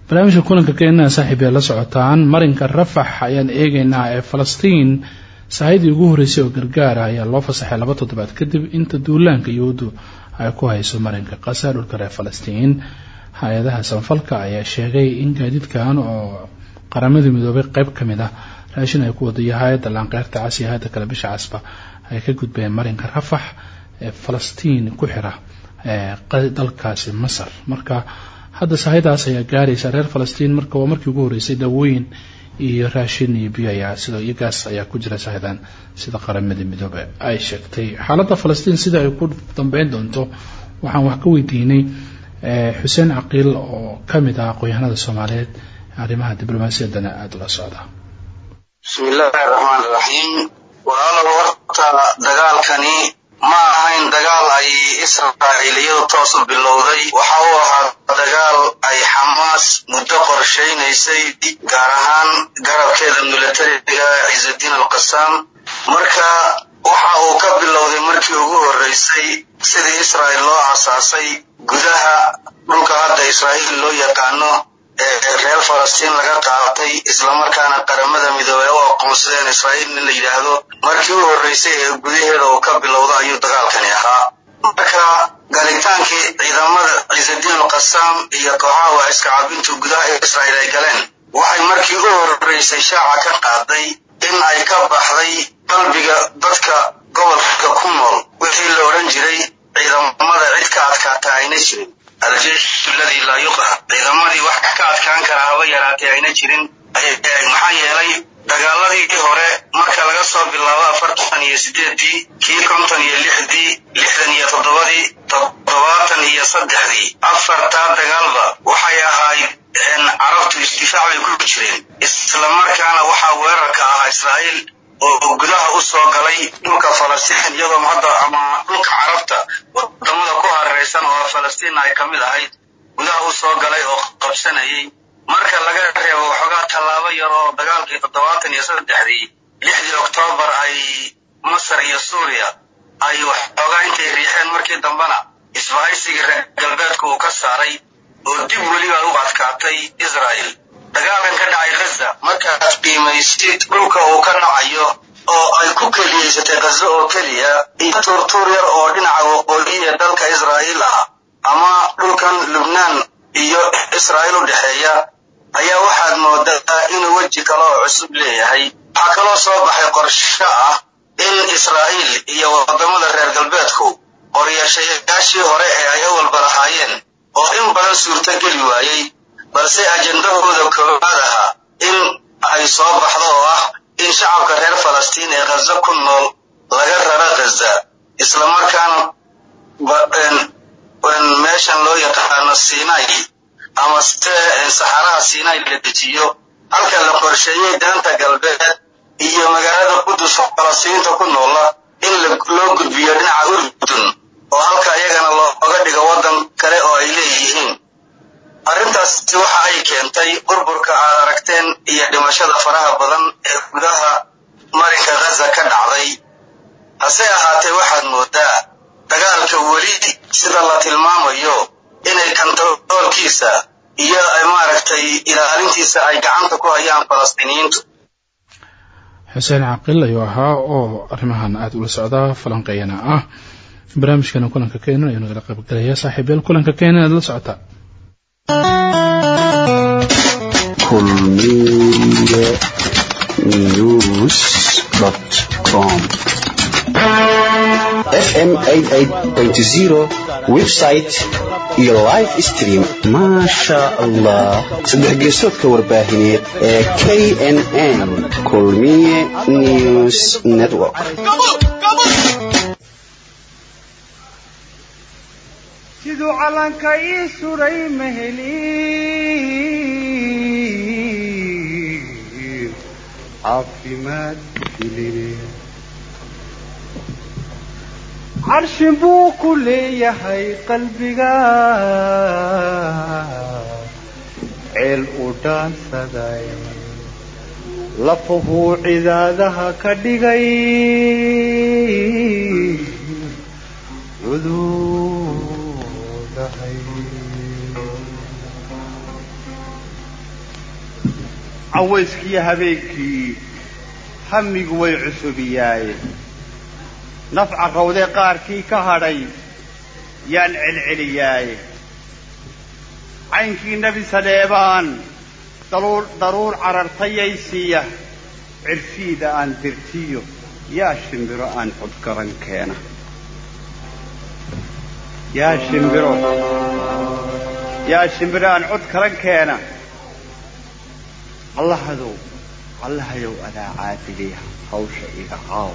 Barnaamijka kulanka keenaa saaxiib ee la socotaan. Marinka rafax ayaan eegaynaa ee falastiin. Saahidii ugu horreysay oo gargaara ayaa loo fasaxay laba toddobaad kadib inta duulaanka yuhuuddu ay ku hayso marinka qasa dhulka reer falastiin hay'adaha sanfalka ayaa sheegay in gaadiidkan oo qaramadii midoobay qeyb ka mid ah raashin ay ku wadayo hay'adda laanqeyrta cas iyo hay'adda kale bisha casba ay ka gudbeen marinka rafax ee falastiin ku xira dalkaasi masar. Marka hadda sahidaas ayaa gaaraysa reer falastiin marka waa markii ugu horreysay daawooyin iyo raashin iyo biyo ayaa sidoo iyo gaas ayaa ku jira sahidan sida qaramadii midoobe ay sheegtay. Xaaladda falastiin sida ay ku dambeyn doonto waxaan wax ka weydiinay xuseen caqiil oo ka mid ah aqoon-yahanada soomaaliyeed arrimaha diblomaasiyaddana aada ula socda. Bismi illaahi raxmaan iraxiim walaalow horta dagaalkani ma ahayn dagaal ay israa'iiliyadu toos u bilowday. Waxa uu ahaa dagaal ay xamaas muddo qorshaynaysay gaar ahaan garabkeeda milatariga ciisadiin alqasaam marka waxa uu ka bilowday markii ugu horreysay sidii israa'il loo aasaasay gudaha dhulka hadda israa'iil loo yaqaano ee reer falastiin laga qaatay islamarkaana qaramada midoobey u aqoonsadeen israa'iil in la yidhaahdo. Markii u horreysay ee gudaheeda uu ka bilowda ayuu dagaalkani ahaa. Marka galitaankii ciidamada ciisadiin alqasaam iyo kooxaha waa iska cabintu gudaha israa'iil ay galeen waxay markii u horreysay shaaca ka qaaday in ay ka baxday qalbiga dadka gobolka ku nool wixii la odhan jiray ciidamada cid ka adkaata ayna jirin. Aljeishu aladii laa yuqhar ciidamadii wax ka adkaan kara haba yaraatee ayna jirin maxaa yeelay dagaaladii hore marka laga soo bilaabo afartan iyo sideedii kii konton iyo lixdii lixdan iyo toddobadii toddobaatan iyo saddexdii afartaa dagaalba waxay ahayd carabtu isdifaac bay ku jireen. Islamarkaana waxaa weerarka ahaa israa'iil oo gudaha u soo galay dhulka falastiin iyadoo hadda ama dhulka carabta waddamada ku hareeraysan oo falastiin ay ka mid ahayd gudaha u soo galay oo qabsanayay marka laga reebo waxoogaa tallaabo yar oo dagaalkii toddobaatan iyo saddexdii lixdii oktoobar ay masar iyo suuriya ay waxoogaa intay riixeen markii dambena isbahaysigii reer galbeedka uu ka saaray oo dib weliba u adkaatay israa'il dagaalkan ka dhacay ghaza markaad qiimaysid dhulka uu ka dhacayo oo ay ku keliyaysatay ghaza oo keliya iyo tuurtuur yar oo dhinaca waqooyiya dalka israa'iil ah ama dhulkan lubnaan iyo israa'iil u dhexeeya ayaa waxaad moodaa inuu weji kale oo cusub leeyahay. Waxaa kaloo soo baxay qorsho ah in israa'iil iyo waddamada reer galbeedku qoryashayaashii hore ee ay awalba lahaayeen oo in badan suurtogeli waayey balse ajendahooda koowaad ahaa in ay soo baxdo oo ah in shacabka reer falastiin ee ghaza ku nool laga raro ghaza islamarkaana meeshan loo yaqaano sinai ama se saxaraha sinai la dejiyo halka la qorsheeyey daanta galbeed iyo magaalada qudus falastiinta ku noola in loo gudbiyo dhinaca urdun oo halka iyagana looga dhigo waddan kale oo ay leeyihiin. Arrintaasi waxa ay keentay burburka aad aragteen iyo dhimashada faraha badan ee gudaha marinka ghaza ka dhacday. Hase ahaatee waxaad moodaa dagaalka weli sida la tilmaamayo inay kantaroolkiisa iyo maaragtay ilaalintiisa ay gacanta ku hayaan falastiiniyiintu xuseen caqil ayuu ahaa oo arrimahan aada ula socda falanqeeyana ah. Barnaamijkana kulanka keenan ayuu nagala qaybgalaya saaxiibayaal kulanka keenan aad la socotaa kulmiye news com fm website iyo live stream. Maasha allah saddex geesoodka warbaahineed ee knn kulmiye news network. Siduu calanka ii suray maheli caafimaad filine carshin buu ku leeyahay qalbiga. Ceel u dhaansaday lafuhuu cidaadaha ka dhigay. Cuduudahay. Cawayskiiyo habeenkii hamigu way cusubiyaaye nafca rawdee qaarkii ka hadhay yaan celceliyaaye caynkii nebi sadheebaan daruur carartayaysiiya cirfiida aan dirtiyo yaa shimbiro aan codgaran keena yaa shimbiro yaa shimbiro aan cod karan keena allahadow allahayow adaa caadiliya hawsha iga caawa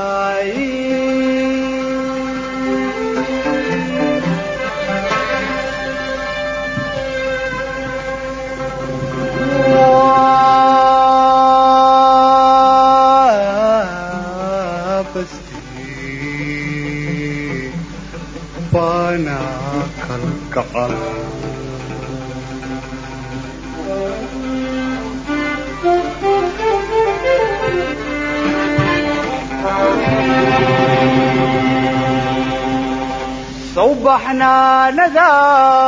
صوبحنا bishii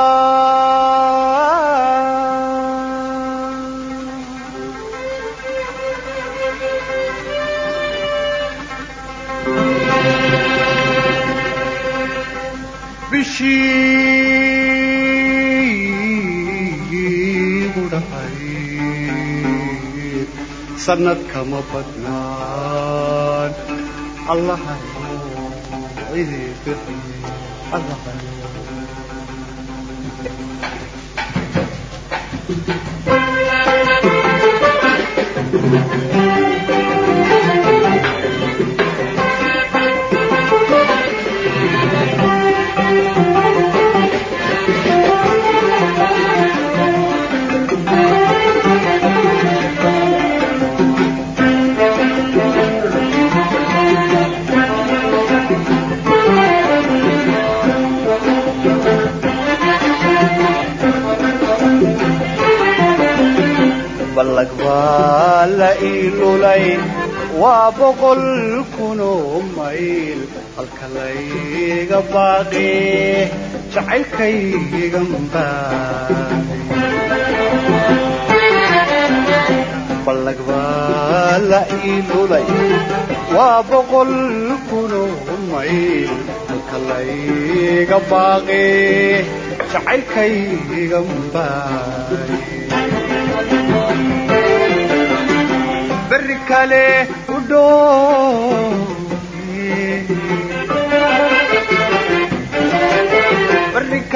ballag baa la iilulay waa boqol kuno mayl halka layga baaqe jacaylkayga baay berri kale u dhoofi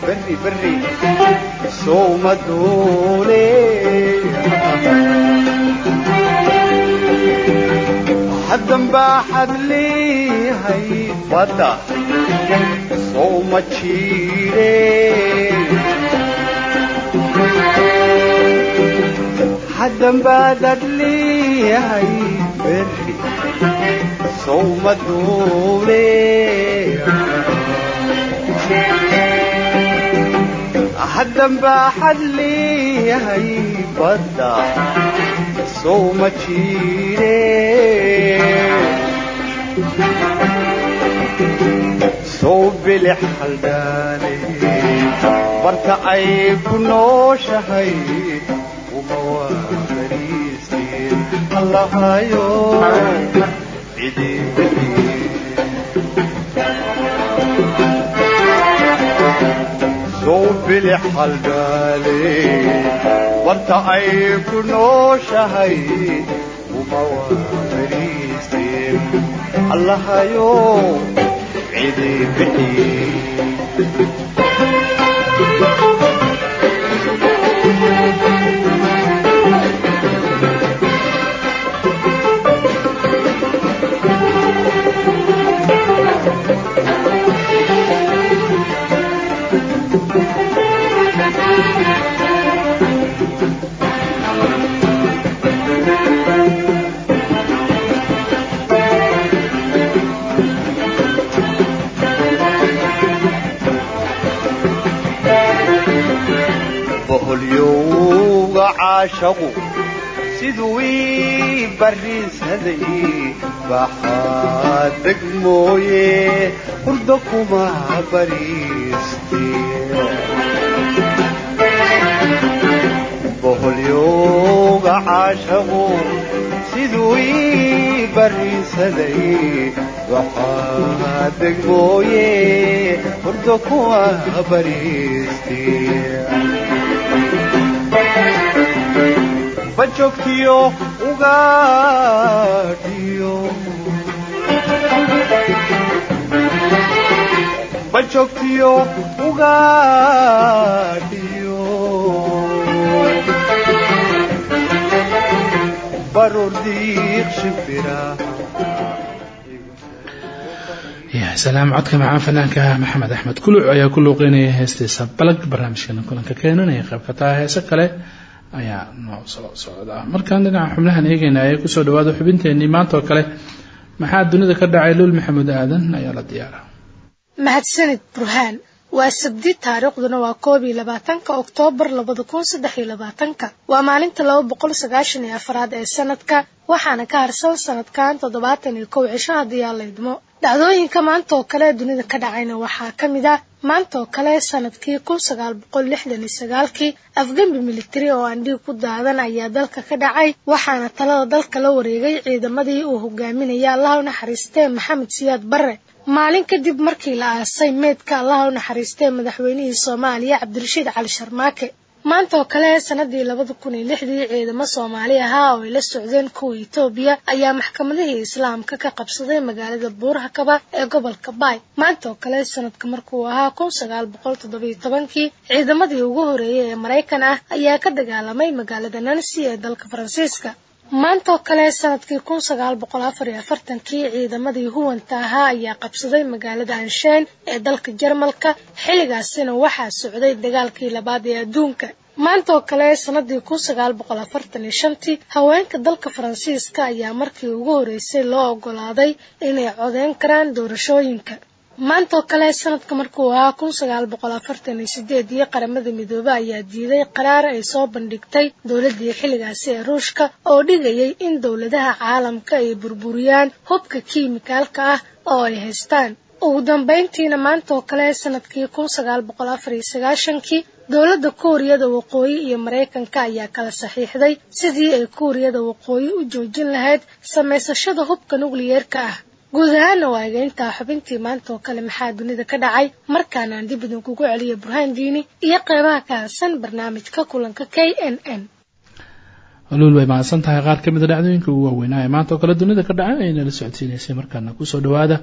haddanbaadaad leeyahay berri berri souma doole haddanbaaxaad leeyahay badda souma jiire haddanbaadaad leeyahay berri souma doole haddanbaaxaad leeyahay badda souma jiire sow bilix haldhaale barta ay ku nooshahay uma waabariisteen allahayo sow bilix haldhaale barta ay ku nooshahay uma waabariisteen allahayo cidi bixi caashaqu siduu ii barriinsaday baxaa deg mooye hurdo kuma bariiste boholyowga caashaqu siduu ii barriinsaday waxaa deg mooye hurdo kuma bariiste bajogtiyo ugaadhiyo bajogtiyo ugaadhiyo salaam codka macaan fanaanka maxamed axmed kuluc ayaa ku luuqeynaya heestiisa balag barnaamijkeena kulanka keenanaya qayb heese kale ayaa noo soo socda. Markaan dhinaca xubnahan eegayna ee ku soo dhawaada xubinteenii maanta oo kale. Maxaa dunida ka dhacay luul maxamuud aadan? Ayaa la diyaara mahadsanid burhaan waa sabdi taariikhduna waa koob iyo labaatanka oktoobar labada kun saddex iyo labaatanka. Waa maalinta laba boqol sagaashan iyo ee sanadka waxaana ka harsan sanadkan toddobaatan iyo kow cisho haddii dhacdooyinka maanta oo kale dunida ka dhacayna waxaa ka mid ah maanta oo kale sannadkii kun sagaal boqol lixdan sagaalkii afgembi militari oo aan ku daadan ayaa dalka ka dhacay waxaana talada dalka la wareegay ciidamadii uu hogaaminaya allaha u naxariistee maxamed siyaad barre maalin kadib markii la aasay meydka allaha u naxariistee madaxweynihii soomaaliya cabdirashiid cali sharmaake. Maanta oo kale sanadii labada kun iyo lixdii ciidamo soomaali ahaa oo ay la socdeen kuwa etoobiya ayaa maxkamadihii islaamka ka qabsaday magaalada buurhakaba ee gobolka baay. Maanta oo kale sanadka markuu ahaa kun sagaal boqol toddobiyo tobankii ciidamadii ugu horeeyay ee maraykan ah ayaa ka dagaalamay magaalada nancy ee dalka faransiiska maanta kale sannadkii kun sagaal boqol afar iyo afartankii ciidamadii huwanta ahaa ayaa qabsaday magaalada ansheyn ee dalka jarmalka xilligaasina waxaa socday dagaalkii labaad ee adduunka. Maanta oo kale sanadii kun sagaal boqol afartan iyo shantii haweenka dalka faransiiska ayaa markii ugu horeysay loo ogolaaday inay codeyn karaan doorashooyinka maanta oo kale sanadka markuu ahaa kun sagaal boqol afartan iyo sideed iyo qaramada midoobe ayaa diiday qaraar ay soo bandhigtay dowladii xilligaasi ee ruushka oo dhigayay in dowladaha caalamka ay burburiyaan hubka kiimikaalka ah oo ay haystaan. Ugu dambeyntiina maanta oo kale sannadkii kun sagaal boqol afar iyo sagaashankii dowladda kuuriyada waqooyi iyo maraykanka ayaa kala saxiixday sidii ay kuuriyada waqooyi u joojin lahayd samaysashada hubka nukliyeerka ah guud ahaana waa egeyntaa xubintii maanta oo kale maxaa dunida ka dhacay? Markaana aan dib idinkugu celiya burhaan diini iyo qeybaha ka hadsan barnaamijka kulanka k n n. Luul way mahadsan tahay qaar ka mida dhacdooyinka ugu waaweynaa ee maanta oo kale dunida ka dhacay ay nala socodsiinaysay. Markaana ku soo dhawaada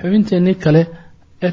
xubinteenii kale ee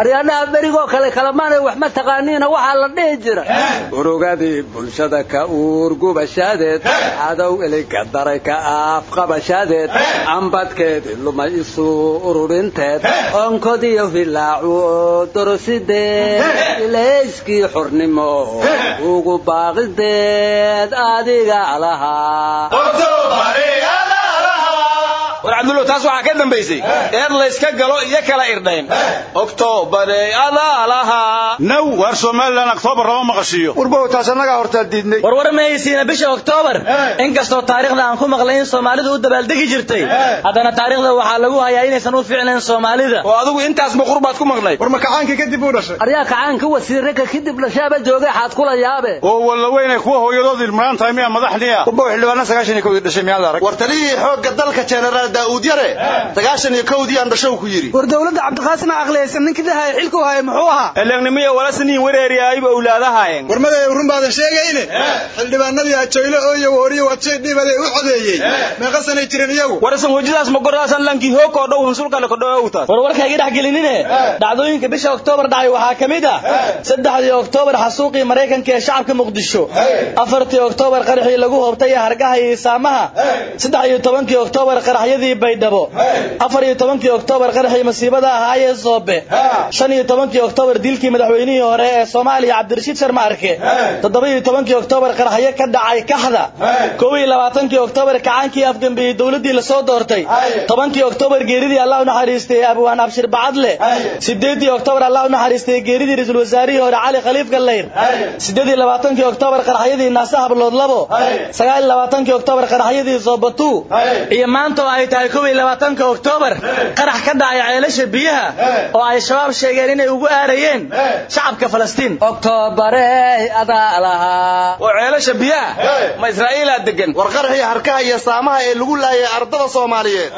aryaadhaha berigoo kale kalamaanay wax ma taqaaniina waxaa la dhihi jira. Urugadii bulshada ka uurgubashaadeed cadow eliga daray ka afqabashaadeed ambadkeedii lumay isu ururinteed onkodiyo hilaacu dorosideed ilayskii xurnimo ugu baaqideed adiga lahaa war cabdullo taas waxaa ka dambaysay. Eed layska galo iyo kala irdhayn oktoobarey adaa lahaa naw waar somalilan oktoobar lama maqashiiyo warbow taas annagaa hortaa diidnay. Warwar ma haysiina bisha oktoobar inkastoo taariikhda aan ku maqlay in soomaalidu u dabaaldegi jirtay haddana taariikhda waxaa lagu hayaa inaysan u fiicnayn soomaalida. Oo adigu intaas buqur baad ku maqnayd war ma kacaankii kadib uu dhashay? Aryaa kacaanka wasiirraka kadib dhashaaba joogay xaad kula yaabe. Oo walla weynay kuwa hooyadood ilmaan tahay miyaa madaxniya? Warbow xildhibaana sagaashan iyo kowdii dhashay miyaad arag. War taliyihii xoogga dalka jenaraal daa'uud yare? Sagaashan iyo kowdii aan dhashow ku yidhi. War dowladda cabdiqaasim aqliyaysan ninkii dhahaya xilku haya muxuu ahaa? Elegnimiyo walasniin wereeriyaayba awlaadahaayeen war maday run baadan sheegayne? Xildhibaanadii ajoyle ooyo wariyo wadshay dhibaday u codeeyey. Meeqa sanay jireen iyagu. Warasan hojidaas magoraasan lankii hookoo dhow hunsulkale kodhoowtaas war warka iga dhex gelinine? Dhacdooyinka bisha oktoobar dhacay waxaa ka mid ah saddexdii oktoobar xasuuqii maraykanka ee shacabka muqdisho. Afartii oktoobar qaraxii lagu hoobtay hargaha iyo isaamaha saddex iyo tobankii oktoobar qaraxyadii baydhabo afar iyo tobankii oktoobar qaraxii masiibada ahaa ee soobe shan iyo tobankii oktoobar dilkii madaxweynihii hore ee soomaaliya cabdirashiid sharmaarke toddoba iyo tobankii oktoobar qaraxyo ka dhacay kaxda. Kow iyo labaatankii oktoobar kacaankii afgambiyey dowladdii la soo doortay. Tobankii oktoobar geeridii allah u naxariistay abwaan abshir bacadle. Sideedii oktoobar allah u naxariistay geeridii ra'iisul wasaarihii hore cali khaliif gallayr. Sideed iyo labaatankii oktoobar qaraxyadii naase hablood labo sagaal iyo labaatankii oktoobar qaraxyadii zoobatu. Iyo maanta oo ay tahay labaatanka oktoobar qarax ka dhacay ceelasha biyaha oo ay shabaab sheegeen inay ugu aarayeen shacabka falastiin. Oktoobarey adaa lahaa oo ceelasha biyaha ma israa'iilaa degan war qaraxii harkaha iyo saamaha ee lagu laayay ardada soomaaliyeed.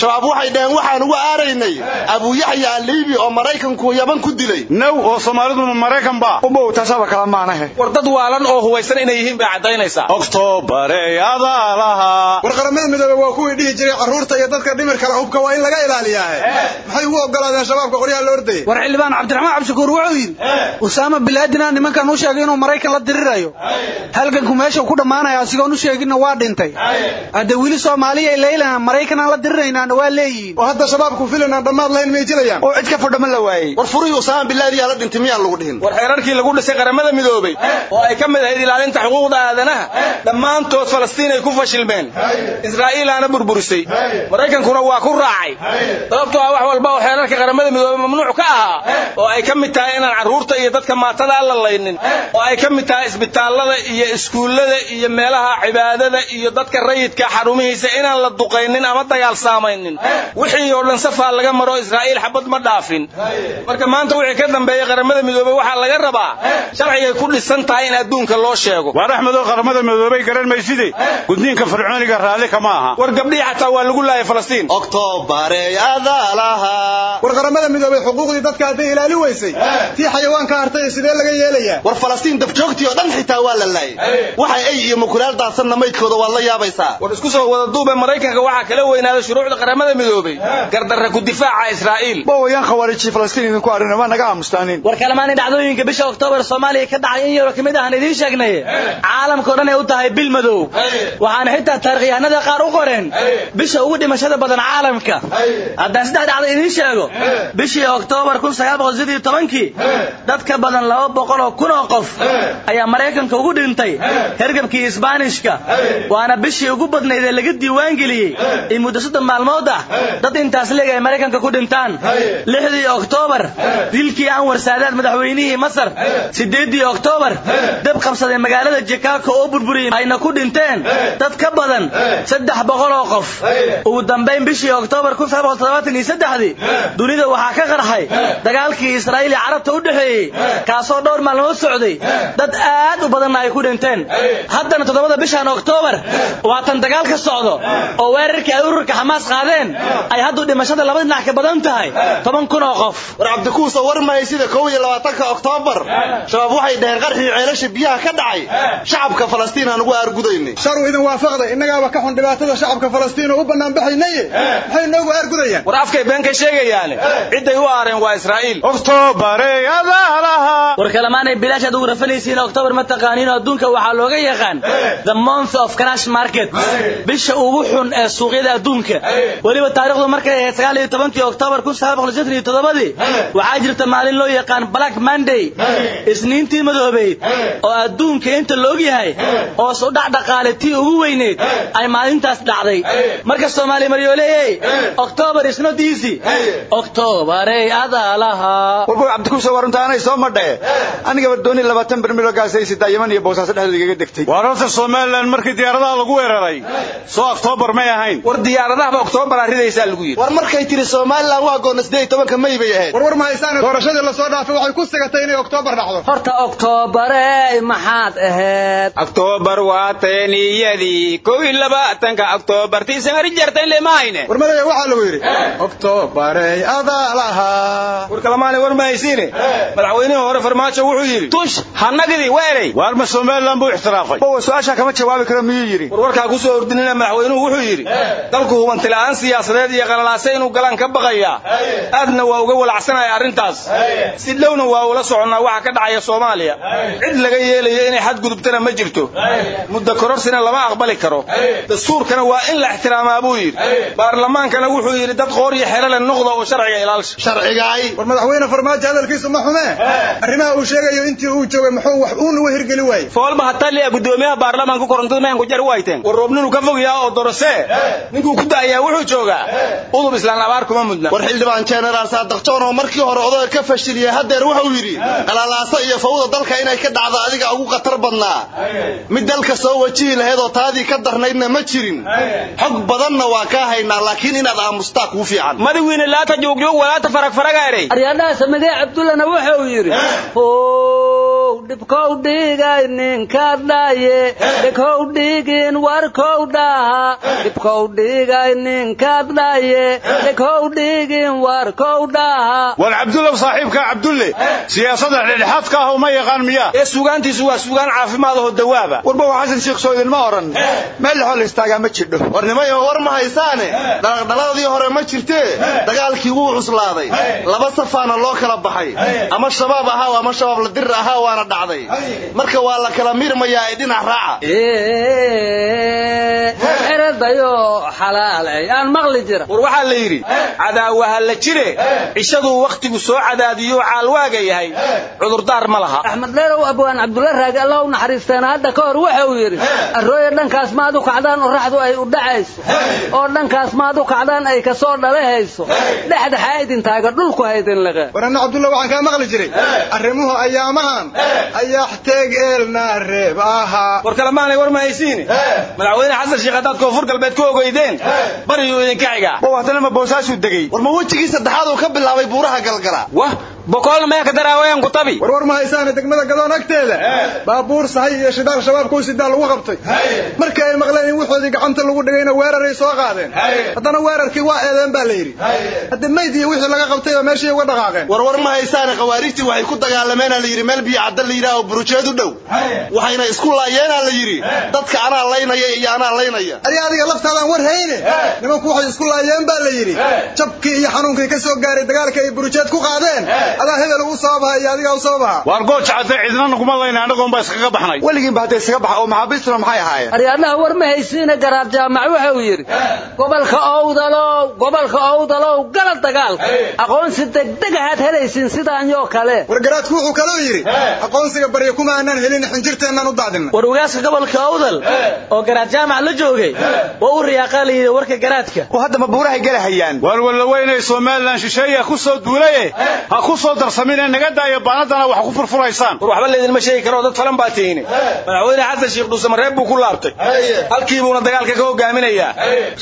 Shabaab waxay dhaheen waxaan ugu aaraynay abuuyaxya aliibi oo maraykanku yaban ku dilay. Naw oo soomaalidu ma maraykan ba. Ubow taasaba kala maanahe war dad waalan oo hubaysan inay yihiin bay caddaynaysaa. Oktoobarey adaa lahaa war qaramada midoobe waa kuwii dhihi jiray carruurta iyo dadka dhimirkale hubka waa in laga ilaaliyaahe maxay ugu ogolaadeen shabaabka qoryaha la ordayay war xildhibaan cabdiraxmaan cabdishakuur wuxuu yidhi usaama bilaadina nimankan u sheegay inuu maraykan la dirirayo. Halganku meesha ku dhammaanaya asigoon u sheeginna waa dhintay. Hadde weli soomaaliya laylaha maraykan aan la diriraynaana waa leeyihiin. Oo hadda shabaabku filan aan dhammaad lahayn may jilayaan oo cid ka fadhama la waayey war furihii usaama bilaadiyaa la dhintay miyaan lagu dhihin? War xeerarkii lagu dhisay qaramada midoobay oo ay ka mid ahayd ilaalinta xuquuqda aadanaha dhammaantood falastiin ay ku fashilmeen. Israa'iilaana burburisay maraykankuna waa ku raacay. Sababtoo ah wax walba oo xeerarka qaramada midoobey mamnuuc ka ahaa oo ay ka mid tahay inaan carruurta iyo dadka maatada la laynin. Oo ay ka mid tahay isbitaallada iyo iskuullada iyo meelaha cibaadada iyo dadka rayidka xarumihiisa inaan la duqaynin ama dagaal saamaynin. Wixii oo dhan safaa laga maro israa'iil xabad ma dhaafin. Marka maanta wixii ka dambeeyey qaramada midoobey waxaa laga rabaa sharcigay ku dhisan tahay in adduunka loo sheego. Waar axmedoo qaramada midoobey garan mayside gudniinka fircooniga raalli kama aha. War gabdhihii xataa waa lagu war qaramada midoobey xuquuqdii dadka hadday ilaali weysay. Tii xayawaanka hartay sidee laga yeelayaa? War falastiin dabjoogtii oo dhan xitaa waa la laayay. Waxay ay iyo mukulaal daadsanna maydkooda waad la yaabaysaa. War isku soo wada duube maraykanka waxaa kala weynaaday shuruucda qaramada midoobay. Gardarra ku difaaca israa'iil. Bawayaan khawaarijii falastiin idinku arrin ma naga aamustaaniin. War kalamaani dhacdooyinka bisha oktoobar soomaaliya ka dhacay in yaro ka mid ahaan idiin sheegnay. Caalamkao dhan ay u tahay bil madow. Waxaana xitaa taarikhyahanada qaar u qoreen. Bisha ugu dhimashada badan caalamka. Haddaan saddex dhacda idiin sheego bishii oktoobar dad ka badan oo qof ayaa maraykanka ugu dhintay hergabkii isbaanishka. Waana bishii ugu badnayd ee laga diiwaangeliyey in muddo soddon maalmood ah dad intaas leeg ay maraykanka ku dhintaan. Lixdii oktoobar dilkii anwar saadaad madaxweynihii masar. Sideeddii oktoobar dab qabsaday magaalada jikago oo burburiyey ayna ku dhinteen. Dad ka badan saddex boqol oo qof ugu dambayn bishii oktoobar dunida waxaa ka qarxay dagaalkii israa'iil iyo carabta u dhexeeyey. Kaasoo dhowr maalmood socday. Dad aad u badanna ay ku dhinteen. Haddana toddobada bishan oktoobar waa tan dagaal ka socdo oo weerarkii ay ururka xamaas qaadeen ay haddu dhimashada laba dhinac ka badan tahay. Toban kun oo qof. War cabdikuusa war mahay sida kow iyo labaatanka oktoobar shabaab waxay dhaheen qarxii ceelasha biyaha ka dhacay. Shacabka falastiin aan ugu aargudaynay. Sharu idin waafaqday innagaaba ka xun dhibaatada shacabka falastiin oo u bannaan baxaynaye maxay noogu aargudayaan war afkay been ka sheegayaane cidday u aareen waa israa'iil. War kalamaanay bilaash aad ugu rafanaysiin oktoobar ma taqaaniin adduunka waxaa looga yaqaan the month of crash market. Bisha ugu xun ee suuqyada adduunka. Weliba taarikhdu markay ahayd sagaal iyo tobankii oktoobar kun sagaal boqol sideetan iyo toddobadii waxaa jirta maalin loo yaqaan black monday. Isniintii madoobeyd oo adduunka inta la ogyahay hoos u dhac dhaqaale tii ugu weyneyd ay maalintaas dhacday. Marka soomaali maryooleyey oktoobar is not easy. Oktoobarey adaalaha. Warboy cabdikuusa waruntaanay soo madhae anigaba dooni labaatan bermilo gaasaysitaa yaman iyo boosaaso dhexdooda igaga degtay. Waar horta somalilan markii diyaaradaha lagu weeraray soo oktoobar may ahayn. War diyaaradahaba oktoobaraa ridaysaa lagu yidhi. War markay tiri somalilan waa goonna siddeed iyo tobanka may bay ahayd. War war ma haysaan doorashadii la soo dhaafay waxay ku sigatay inay oktoobar dhacdo. Horta oktoobarey maxaad ahayd oktoobar waa teeniyadii kow iyo labaatanka oktoobartii sangari jartan lemahayne war madaya waxaa lagu yidhi oktoobarey adaa lahaa war kalamaanay war ma haysiine madaxweynihii hore farmaajo wuxuu yidhi tush hanagidii weerey waar ma somalilan buu ixtiraafay. Bawa su'aashaa kama jawaabi karo miyuu yidhi. War warkaa ku soo ordinina madaxweynuhu wuxuu yidhi dalku hubantila'aan siyaasadeed iyo qalalaase inuu galaan ka baqayaa aadna waa uga walacsanaya arrintaas. Si dhowna waa ula soconnaa waxa ka dhacaya soomaaliya. Cid laga yeelayo inay xadgudubtana ma jirto. Muddo kororsina lama aqbali karo. Dastuurkana waa in la ixtiraamaa buu yidhi. Baarlamaankana wuxuu yidhi dad qoor iyo xelale noqda oo sharciga ilaalsha sharcigaay war madaxweyne farmaajo hadalkiisu ma xumee arrimaha uu sheegayo intii uu joogay muxuu wax uun uga hirgeli waayey. Foolba hataliya gudoomiyaha baarlamaanka korontada mayan ku jari wayteen war roobninu ka fogyaa oo dorosee ninkuu ku da'ayaa wuxuu joogaa. Udub islaan abaar kuma mudna. War xildhibaan jenaraal saadaqjoon oo markii hore odaga ka fashiliyey haddeer wuxuu yidhi qalalaasa iyo fawda dalka inay ka dhacdo adiga ugu khatar badnaa. Mid dalka soo wajihi lahayd oo taadii ka darnaydna ma jirin. Xog badanna waa kaa haynaa laakiin inaad aamustaa kuu fiican. Madawiine laata joogjoog walaata faragfaragaadhay aryadhaha samidee cabdullana wuxuu yidhi how dhibkow dhigay ninka dhaye. Dhighow dhigin warkow dhaha. Dhibkow dhigay ninka dhaye. Dhighow dhigin warkow dhaha. War cabdullow saaxiibka cabdulle siyaasadda dhexdhexaadka ah uma yaqaan miyaa? Ee sugaantiisu waa sugaan caafimaad oo dawaaba. Warba waa xasan sheekh soo idinma oran. Meel lexoo la istaagaa ma jidho. Warnimayo war ma haysaane. Dhaladii hore ma jirtee dagaalkii wuu cuslaaday. Laba safaana loo kala baxay. Ama shabaab ahaa ama shabaab la dir waana dhacday. Marka waa la kala miirmayaa ee dhinac raaca. Eradayo xalaalay aan maqli jira war waxaa la yidhi cadaawaha la jire cishaduu wakhtigu soo cadaadiyo caalwaaga yahay. Cudurdaar ma laha. Axmed dheerow abwaan cabdulla raagi allah u naxariisteena hadda ka hor waxa uu yidhi arrooya dhankaas maad u kacdaan raxdu ay u dhacayso. Oo dhankaas maad u kacdaan ay ka soo dhalahayso. Dhexda ha idin taaga dhulku ha idin liqe war anna cabdulla waxaan kaa maqli jiray. Arrimuhu ayaamahan ayaxteeg eelna reeb ahaa war kalemaanay war ma haysiine madaxweyne xasan sheekh haddaad koonfur galbeed ku ogeydeen bariyuu idinka xigaa bow haddana ma boosaasuu degey war ma wejigii saddexaad uu ka bilaabay buuraha galgala wah bokoolna maya ka ku tabi. Warwar ma haysaana degmada gadoon agteeda? Baabuur sahay iyo shidaal shabaabka u sidaa lagu qabtay. Markii ay maqleen in wuxoodii gacanta lagu dhigayna weeraray soo qaadeen. Haddana weerarkii waa eedeen baa la yidhi. Hadda mayd iyo wixii laga qabtay oo meeshii uga dhaqaaqeen. Warwar ma haysaana khawaarijtii waxay ku dagaalameenaa la yidhi meel biyo cadda la yidhaah oo burujeed u dhow waxayna isku laayeenaa la yidhi dadka anaa laynaya iyo anaa laynaya. Adi adiga laftaadaan war hayne? Nimanku waxay isku laayeen baa la yidhi. Jabkii iyo xanuunkii ka soo gaaray dagaalka ay burujeed ku qaadeen adaa hebel u sababaha iyo adigaa u sababaha. Waar gooja cadde cidna naguma layna annagoon baa iskaga baxnay. Weligiinba hadday iskaga baxa oo maxaabiistuna maxay ahaayeen? Aryaadhaha war ma haysiina garaab jaamac waxa uu yidhi gobolka owdalow gobolka owdalow gala dagaalka aqoonsi degdeg ahaad helaysin sidaanyoo kale. Wargaraadku wuxuu kaloo yidhi aqoonsiga barya kuma aanaan helin xinjirteennaan u daadinna. War ogaaska gobolka owdal oo garaad jaamac la joogay waa u riyaaqaa la yidhi warka garaadka. Oo hadda mabuurahay galahayaan waar wallaweynay somalilan shisheeya ku soo duulaye ha ku soo darsaminee naga daayo baanadana wax ku furfuraysaan. War waxba laydinma sheegi karo dad falan baa tiini madaxweyne xasan sheekh dhuusamareeb buu ku laabtay. Halkii buuna dagaalka ka hogaaminayaa.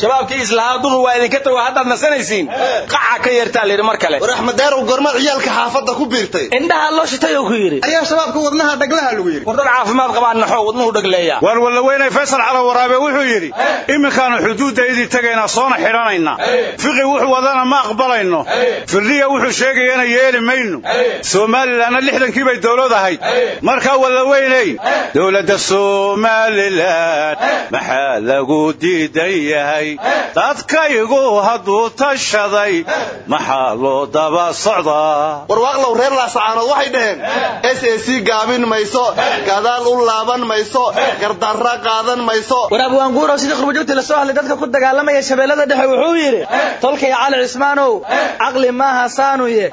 Shabaabkii islahaa duqi waa idinka tago haddaad nasanaysiin qaca ka yeertaa layidhi mar kale. War axmed daarow gormaad ciyaalka xaafadda ku biirtay. Indhaha loo shitay oo ku yidhi. Ayaa shabaabka wadnaha dhaglaha lagu yidhi. War dad caafimaad qabaan naxo wadnuhu dhagleeya waar wallaweynay faysal cala waraabe wuxuu yidhi iminkaanu xuduuddaydii tegaynaa soona xidhanaynaa. Fiqi wuxuu wadana ma aqbalayno. Firdhiya wuxuu sheegayana yeeli mayno somalilanna lixdankii bay dowlad ahayd. Markaa wallaweynay dowladda somalilan maxaa lagu diidan yahay? Dadkaygu hadduu tashaday maxaa loo daba socdaa? Warwaaqlow reer laasacaanood waxay dhaheen s a c gaabin mayso gadaal u laaban mayso gardarra qaadan mayso. War abwaanguurow sidii qurbajoogta la soo hadlay dadka ku dagaalamaya shabeellada dhexe wuxuu yidhi tolkay cali cismaanow caqli maaha saanuye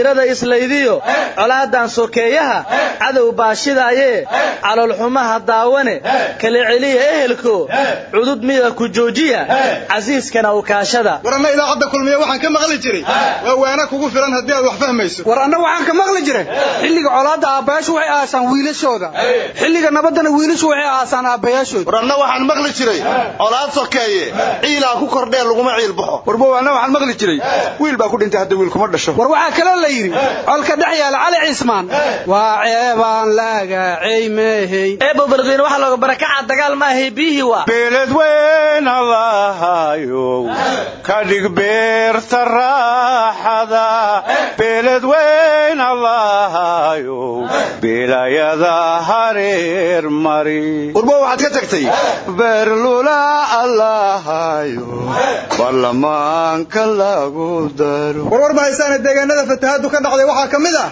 cashiirada islaydiyo. Colaadan sokeeyaha cadow baashidaaye caloolxumaha daawane. Kala celiya ehelko. Cudud mida ku joojiya. Casiiskana u kaashada. War anna idaacadda kulmiye waxaan ka maqli jiray. Waa waana kugu filan haddii aad wax fahmayso. War anna waxaan ka maqli jiray. Xilliga colaadda aabbayaashu waxay aasaan wiilashooda. Xilliga nabaddana wiilashu waxay aasaan aabbayaashooda. War anna waxaan maqli jiray. Colaad sokeeye. Ciilaa ku kordhee laguma ciil baxo. Warbow anna waxaan maqli jiray. Wiil baa ku dhintay hadda wiil kuma dhasho. War waxaa kaloo la yidhi colka dhex yaalla cali cismaan. Waa ceebaan laagacay meehay. Eebo barqiin waxaa looga barakaca dagaal ma ahay biyihii waa. Beeled weyn allahayow ka dhig beerta raaxada. Beeled weyn allahayow beelayada hareer mari. Warbow waxaad ka tagtay? Beerlula allahayo baarlamaanka lagu daro. Warwar ma haysaana deegaanada fatahaaddu ka dhacday waxaa ka mid ah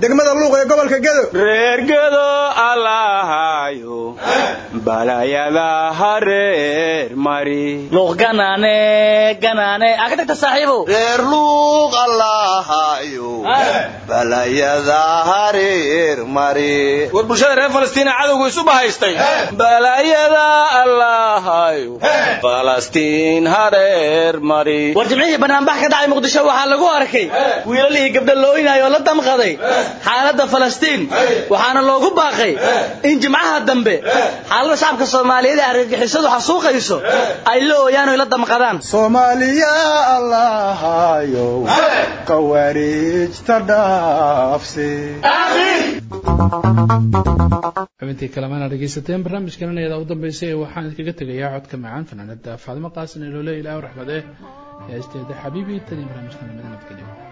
degmada luuq ee gobolka gedo. Reer gedo allahayo balayada hareer mari. Luuq ganaane ganaane. Aa ka tagta saaxiibow. Reer luuq allahayo balayada hareer mari. War bulshada reer falastiina cadowgu isu bahaystay. Balayada allahayo falastiin hareer mari. War jimcihii banaanbax ka dhacay muqdisho waxaa lagu arkay wiilal iyo gabdho looynayo oo la damqaday. Xaaladda falastiin. Waxaana loogu baaqay in jimcaha dambe xaaladda shacabka soomaaliyeed ee argagixisadu xasuuqayso ay la ooyaan oo la damqadaan. Soomaaliya allahayow qawaariijta dhaafsi xubintii kalemaana dhegaysateen barnaamijkan ayadaa u dambeysay ee waxaan idinkaga tegayaa codka macaan fanaanada faadimo qaasin ee loole ilaahu raxmade ee isteeda xabiibi tan iyo barnaamijkan lamida